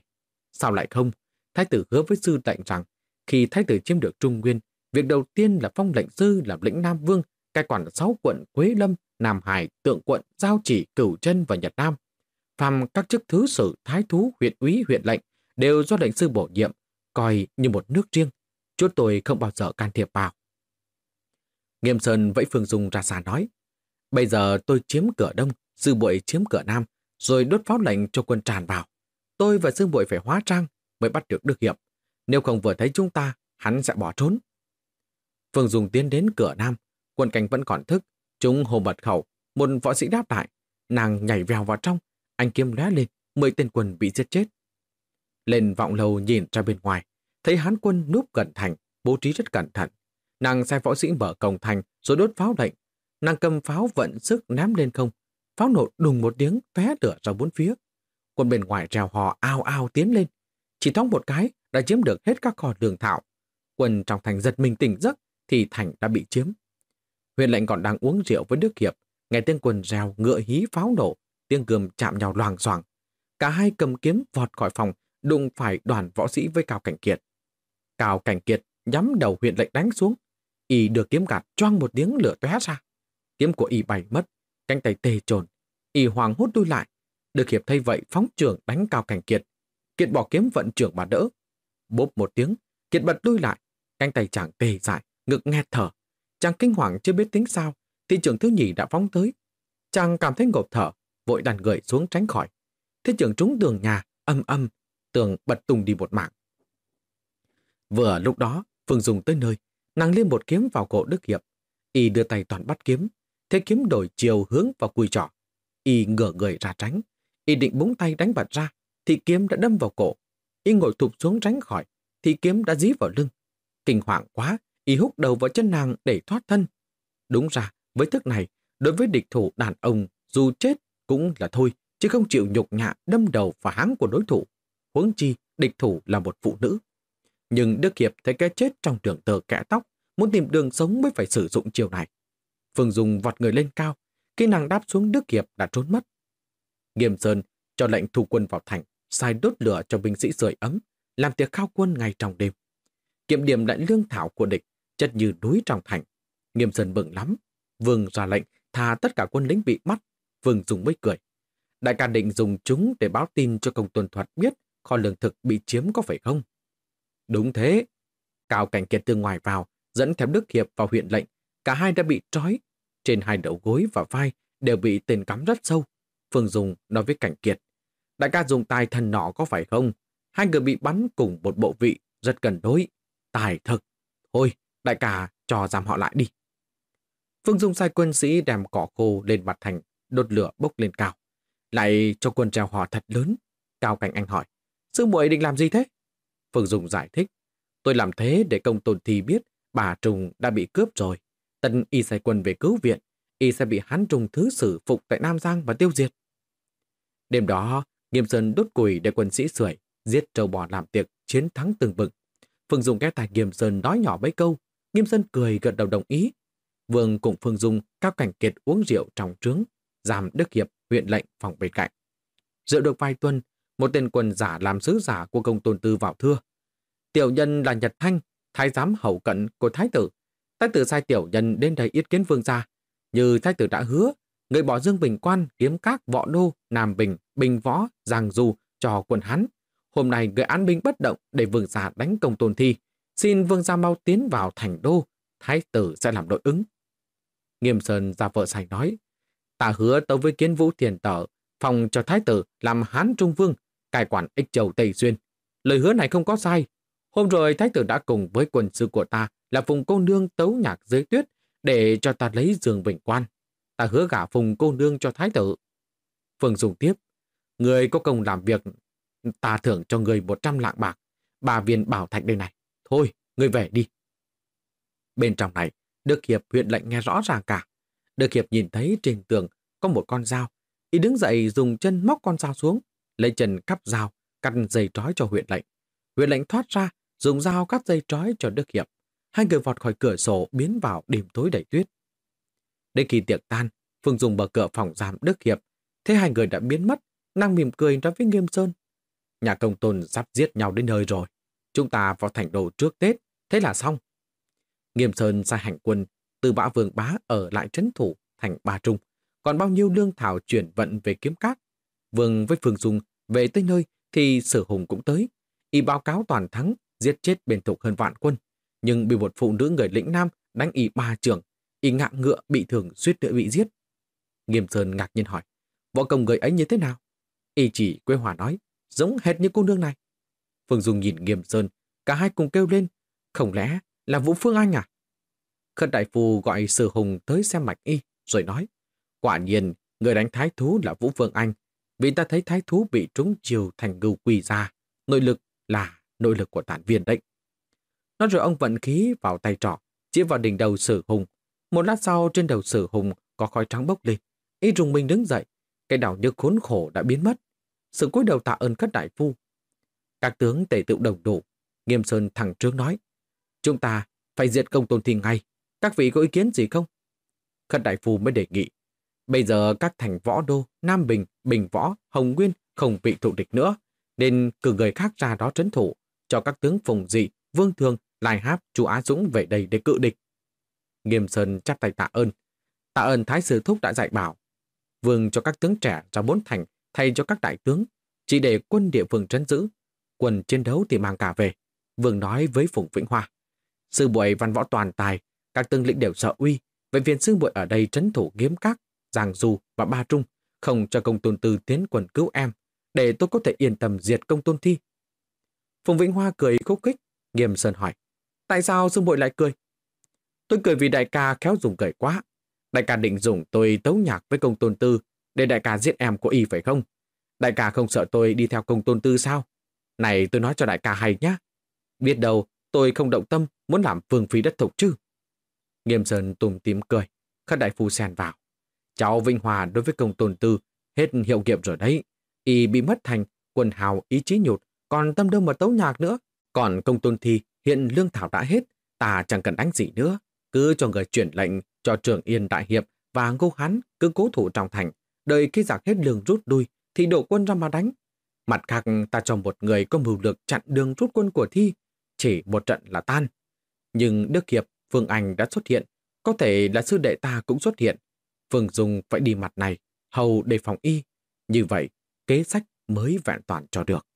sao lại không? Thái tử hứa với sư lệnh rằng, khi thái tử chiếm được Trung Nguyên, việc đầu tiên là phong lệnh sư làm lĩnh Nam Vương, cai quản sáu quận Quế Lâm, Nam Hải, Tượng Quận, Giao Chỉ, Cửu Chân và Nhật Nam. Phàm các chức thứ sử, thái thú, huyện úy, huyện lệnh đều do lệnh sư bổ nhiệm, coi như một nước riêng. chúng tôi không bao giờ can thiệp vào. Nghiêm Sơn vẫy Phương Dung ra xa nói, bây giờ tôi chiếm cửa đông, sư bội chiếm cửa nam, rồi đốt pháo lệnh cho quân tràn vào. Tôi và sư bội phải hóa trang mới bắt được Đức Hiệp. Nếu không vừa thấy chúng ta, hắn sẽ bỏ trốn. Phương Dung tiến đến cửa nam, quân cảnh vẫn còn thức. Chúng hồ mật khẩu, một võ sĩ đáp lại. Nàng nhảy vèo vào trong, anh kiếm lóe lên, mười tên quân bị giết chết. Lên vọng lầu nhìn ra bên ngoài, thấy hán quân núp gần thành, bố trí rất cẩn thận. Nàng sai võ sĩ mở cổng thành rồi đốt pháo lệnh. Nàng cầm pháo vận sức ném lên không. Pháo nổ đùng một tiếng tóe lửa ra bốn phía. Quân bên ngoài trèo hò ao ao tiến lên. Chỉ thoáng một cái đã chiếm được hết các kho đường thảo. Quân trong thành giật mình tỉnh giấc thì thành đã bị chiếm. Huyền lệnh còn đang uống rượu với Đức Hiệp. Nghe tiếng quân rào ngựa hí pháo nổ, tiếng gươm chạm nhau loàng xoàng. Cả hai cầm kiếm vọt khỏi phòng, đụng phải đoàn võ sĩ với Cao Cảnh Kiệt. Cao Cảnh Kiệt nhắm đầu huyện lệnh đánh xuống. Y được kiếm gạt choang một tiếng lửa tóe ra. Kiếm của Y bay mất, cánh tay tê trồn. Y hoàng hốt đuôi lại. Được hiệp thay vậy phóng trường đánh Cao Cảnh Kiệt. Kiệt bỏ kiếm vận trưởng mà đỡ. Bốp một tiếng, Kiệt bật đuôi lại. Cánh tay chàng tê dại, ngực nghẹt thở. Chàng kinh hoàng chưa biết tính sao, thì trưởng thứ nhì đã phóng tới. Chàng cảm thấy ngộp thở, vội đàn gửi xuống tránh khỏi. Thế trưởng trúng tường nhà, âm âm, tường bật tung đi một mạng. Vừa lúc đó, Phương Dung tới nơi, nàng liên một kiếm vào cổ Đức Hiệp. Y đưa tay toàn bắt kiếm, thế kiếm đổi chiều hướng vào cùi trỏ. Y ngửa người ra tránh. Y định búng tay đánh bật ra, thì kiếm đã đâm vào cổ. Y ngồi thụp xuống tránh khỏi, thì kiếm đã dí vào lưng. Kinh hoàng quá, Y húc đầu vào chân nàng để thoát thân. Đúng ra, với thức này, đối với địch thủ đàn ông, dù chết cũng là thôi, chứ không chịu nhục nhã đâm đầu và háng của đối thủ. Huống chi, địch thủ là một phụ nữ. Nhưng Đức Hiệp thấy cái chết trong trường tờ kẽ tóc, muốn tìm đường sống mới phải sử dụng chiều này. Phương Dung vọt người lên cao, khi nàng đáp xuống Đức Hiệp đã trốn mất. Nghiêm Sơn cho lệnh thu quân vào thành, sai đốt lửa cho binh sĩ sưởi ấm, làm tiệc khao quân ngay trong đêm. Kiểm điểm lại lương thảo của địch, chất như núi trong thành. Nghiêm Sơn bừng lắm. Vương ra lệnh tha tất cả quân lính bị bắt. Vương Dung mới cười. Đại ca định dùng chúng để báo tin cho công tuần thuật biết kho lương thực bị chiếm có phải không? Đúng thế. Cao cảnh kiệt từ ngoài vào, dẫn theo Đức Hiệp vào huyện lệnh. Cả hai đã bị trói. Trên hai đầu gối và vai đều bị tên cắm rất sâu. Phương Dung nói với cảnh kiệt. Đại ca dùng tài thần nọ có phải không? Hai người bị bắn cùng một bộ vị rất gần đối. Tài thực. Thôi, đại ca cho giam họ lại đi. Phương Dung sai quân sĩ đem cỏ khô lên mặt thành, đốt lửa bốc lên cao. Lại cho quân treo hò thật lớn. Cao Cảnh Anh hỏi, sư muội định làm gì thế? Phương Dung giải thích, tôi làm thế để công tôn thi biết bà Trùng đã bị cướp rồi. Tần y sai quân về cứu viện, y sẽ bị hắn trùng thứ sử phục tại Nam Giang và tiêu diệt. Đêm đó, Nghiêm Sơn đốt củi để quân sĩ sưởi, giết trâu bò làm tiệc, chiến thắng từng vực. Phương Dung ghé tai Nghiêm Sơn nói nhỏ mấy câu, Nghiêm Sơn cười gật đầu đồng ý. Vương cùng Phương Dung cao cảnh kiệt uống rượu trong trướng, giam Đức Hiệp huyện lệnh phòng bên cạnh. Dựa được vài tuần, một tên quần giả làm sứ giả của công tôn tư vào thưa. Tiểu nhân là Nhật Thanh, thái giám hậu cận của thái tử. Thái tử sai tiểu nhân đến đây yết kiến vương gia. Như thái tử đã hứa, người bỏ dương bình quan, kiếm các, võ đô, nam bình, bình võ, giang du cho quân hắn. Hôm nay người án binh bất động để vương gia đánh công tôn thi. Xin vương gia mau tiến vào thành đô, thái tử sẽ làm đội ứng. Nghiêm Sơn ra vợ sành nói, ta hứa tấu với kiến vũ thiền tở, phòng cho thái tử làm hán trung vương, cai quản ích châu Tây Xuyên. Lời hứa này không có sai. Hôm rồi thái tử đã cùng với quần sư của ta là phùng cô nương tấu nhạc dưới tuyết để cho ta lấy giường bình quan. Ta hứa gả phùng cô nương cho thái tử. Phương dùng tiếp, người có công làm việc, ta thưởng cho người 100 lạng bạc, ba viên bảo thạch đây này. Thôi, người về đi. Bên trong này, Đức Hiệp huyện lệnh nghe rõ ràng cả. Đức Hiệp nhìn thấy trên tường có một con dao. Y đứng dậy dùng chân móc con dao xuống, lấy chân cắp dao, cắt dây trói cho huyện lệnh. Huyện lệnh thoát ra, dùng dao cắt dây trói cho Đức Hiệp. Hai người vọt khỏi cửa sổ biến vào đêm tối đầy tuyết. Đến khi tiệc tan, Phương dùng mở cửa phòng giam Đức Hiệp. Thế hai người đã biến mất, năng mỉm cười nói với Nghiêm Sơn. Nhà công tôn sắp giết nhau đến nơi rồi. Chúng ta vào thành đồ trước Tết, thế là xong. Nghiêm Sơn sai hành quân từ bã vương bá ở lại trấn thủ thành Ba Trung. Còn bao nhiêu lương thảo chuyển vận về kiếm cát. Vương với Phương Dung về tới nơi thì Sử Hùng cũng tới. Y báo cáo toàn thắng, giết chết bên thục hơn vạn quân. Nhưng bị một phụ nữ người lĩnh Nam đánh y ba trường. Y ngạ ngựa bị thương suýt nữa bị giết. Nghiêm Sơn ngạc nhiên hỏi, võ công người ấy như thế nào? Y chỉ quê hòa nói, giống hệt như cô nương này. Phương Dung nhìn Nghiêm Sơn, cả hai cùng kêu lên, không lẽ là Vũ Phương Anh à? Khân đại phu gọi Sử Hùng tới xem mạch y, rồi nói, quả nhiên, người đánh thái thú là Vũ vương Anh, vì ta thấy thái thú bị trúng chiều thành gưu quỳ ra, nội lực là nội lực của tản viên đấy. Nói rồi ông vận khí vào tay trọ, chỉ vào đỉnh đầu Sử Hùng. Một lát sau trên đầu Sử Hùng có khói trắng bốc lên. Y rùng mình đứng dậy, cái đảo như khốn khổ đã biến mất. Sự cúi đầu tạ ơn các đại phu. Các tướng tể tự đồng đủ. Nghiêm Sơn thẳng trướng nói, chúng ta phải diệt công tôn thi ngay. Các vị có ý kiến gì không? Khất đại phu mới đề nghị. Bây giờ các thành võ đô, Nam Bình, Bình Võ, Hồng Nguyên không bị thụ địch nữa, nên cử người khác ra đó trấn thủ, cho các tướng Phùng Dị, Vương Thương, Lai Háp, chú Á Dũng về đây để cự địch. Nghiêm Sơn chắp tay tạ ơn. Tạ ơn Thái Sư Thúc đã dạy bảo. Vương cho các tướng trẻ ra bốn thành thay cho các đại tướng, chỉ để quân địa phương trấn giữ. Quân chiến đấu thì mang cả về. Vương nói với Phùng Vĩnh Hoa. Sư buổi văn võ toàn tài, các tướng lĩnh đều sợ uy. Vậy viên sư muội ở đây trấn thủ kiếm các, giàng Du và Ba Trung, không cho công tôn tư tiến quần cứu em, để tôi có thể yên tâm diệt công tôn thi. Phùng Vĩnh Hoa cười khúc khích, nghiêm sơn hỏi, tại sao sư bội lại cười? Tôi cười vì đại ca khéo dùng cười quá. Đại ca định dùng tôi tấu nhạc với công tôn tư để đại ca giết em của y phải không? Đại ca không sợ tôi đi theo công tôn tư sao? Này tôi nói cho đại ca hay nhá. Biết đâu tôi không động tâm muốn làm vương phí đất thục chứ. Nghiêm sơn tùm tím cười, khất đại phu xen vào. Cháu Vinh Hòa đối với công tôn tư hết hiệu nghiệm rồi đấy. Y bị mất thành, quần hào ý chí nhụt, còn tâm đơn mà tấu nhạc nữa. Còn công tôn thi hiện lương thảo đã hết, ta chẳng cần đánh gì nữa. Cứ cho người chuyển lệnh cho trưởng Yên Đại Hiệp và Ngô Hán cứ cố thủ trong thành. Đợi khi giặc hết lương rút đuôi thì đổ quân ra mà đánh. Mặt khác ta cho một người có mưu lược chặn đường rút quân của thi. Chỉ một trận là tan. Nhưng Đức Hiệp, Phương Anh đã xuất hiện. Có thể là sư đệ ta cũng xuất hiện. Phương Dung phải đi mặt này, hầu đề phòng y. Như vậy, kế sách mới vẹn toàn cho được.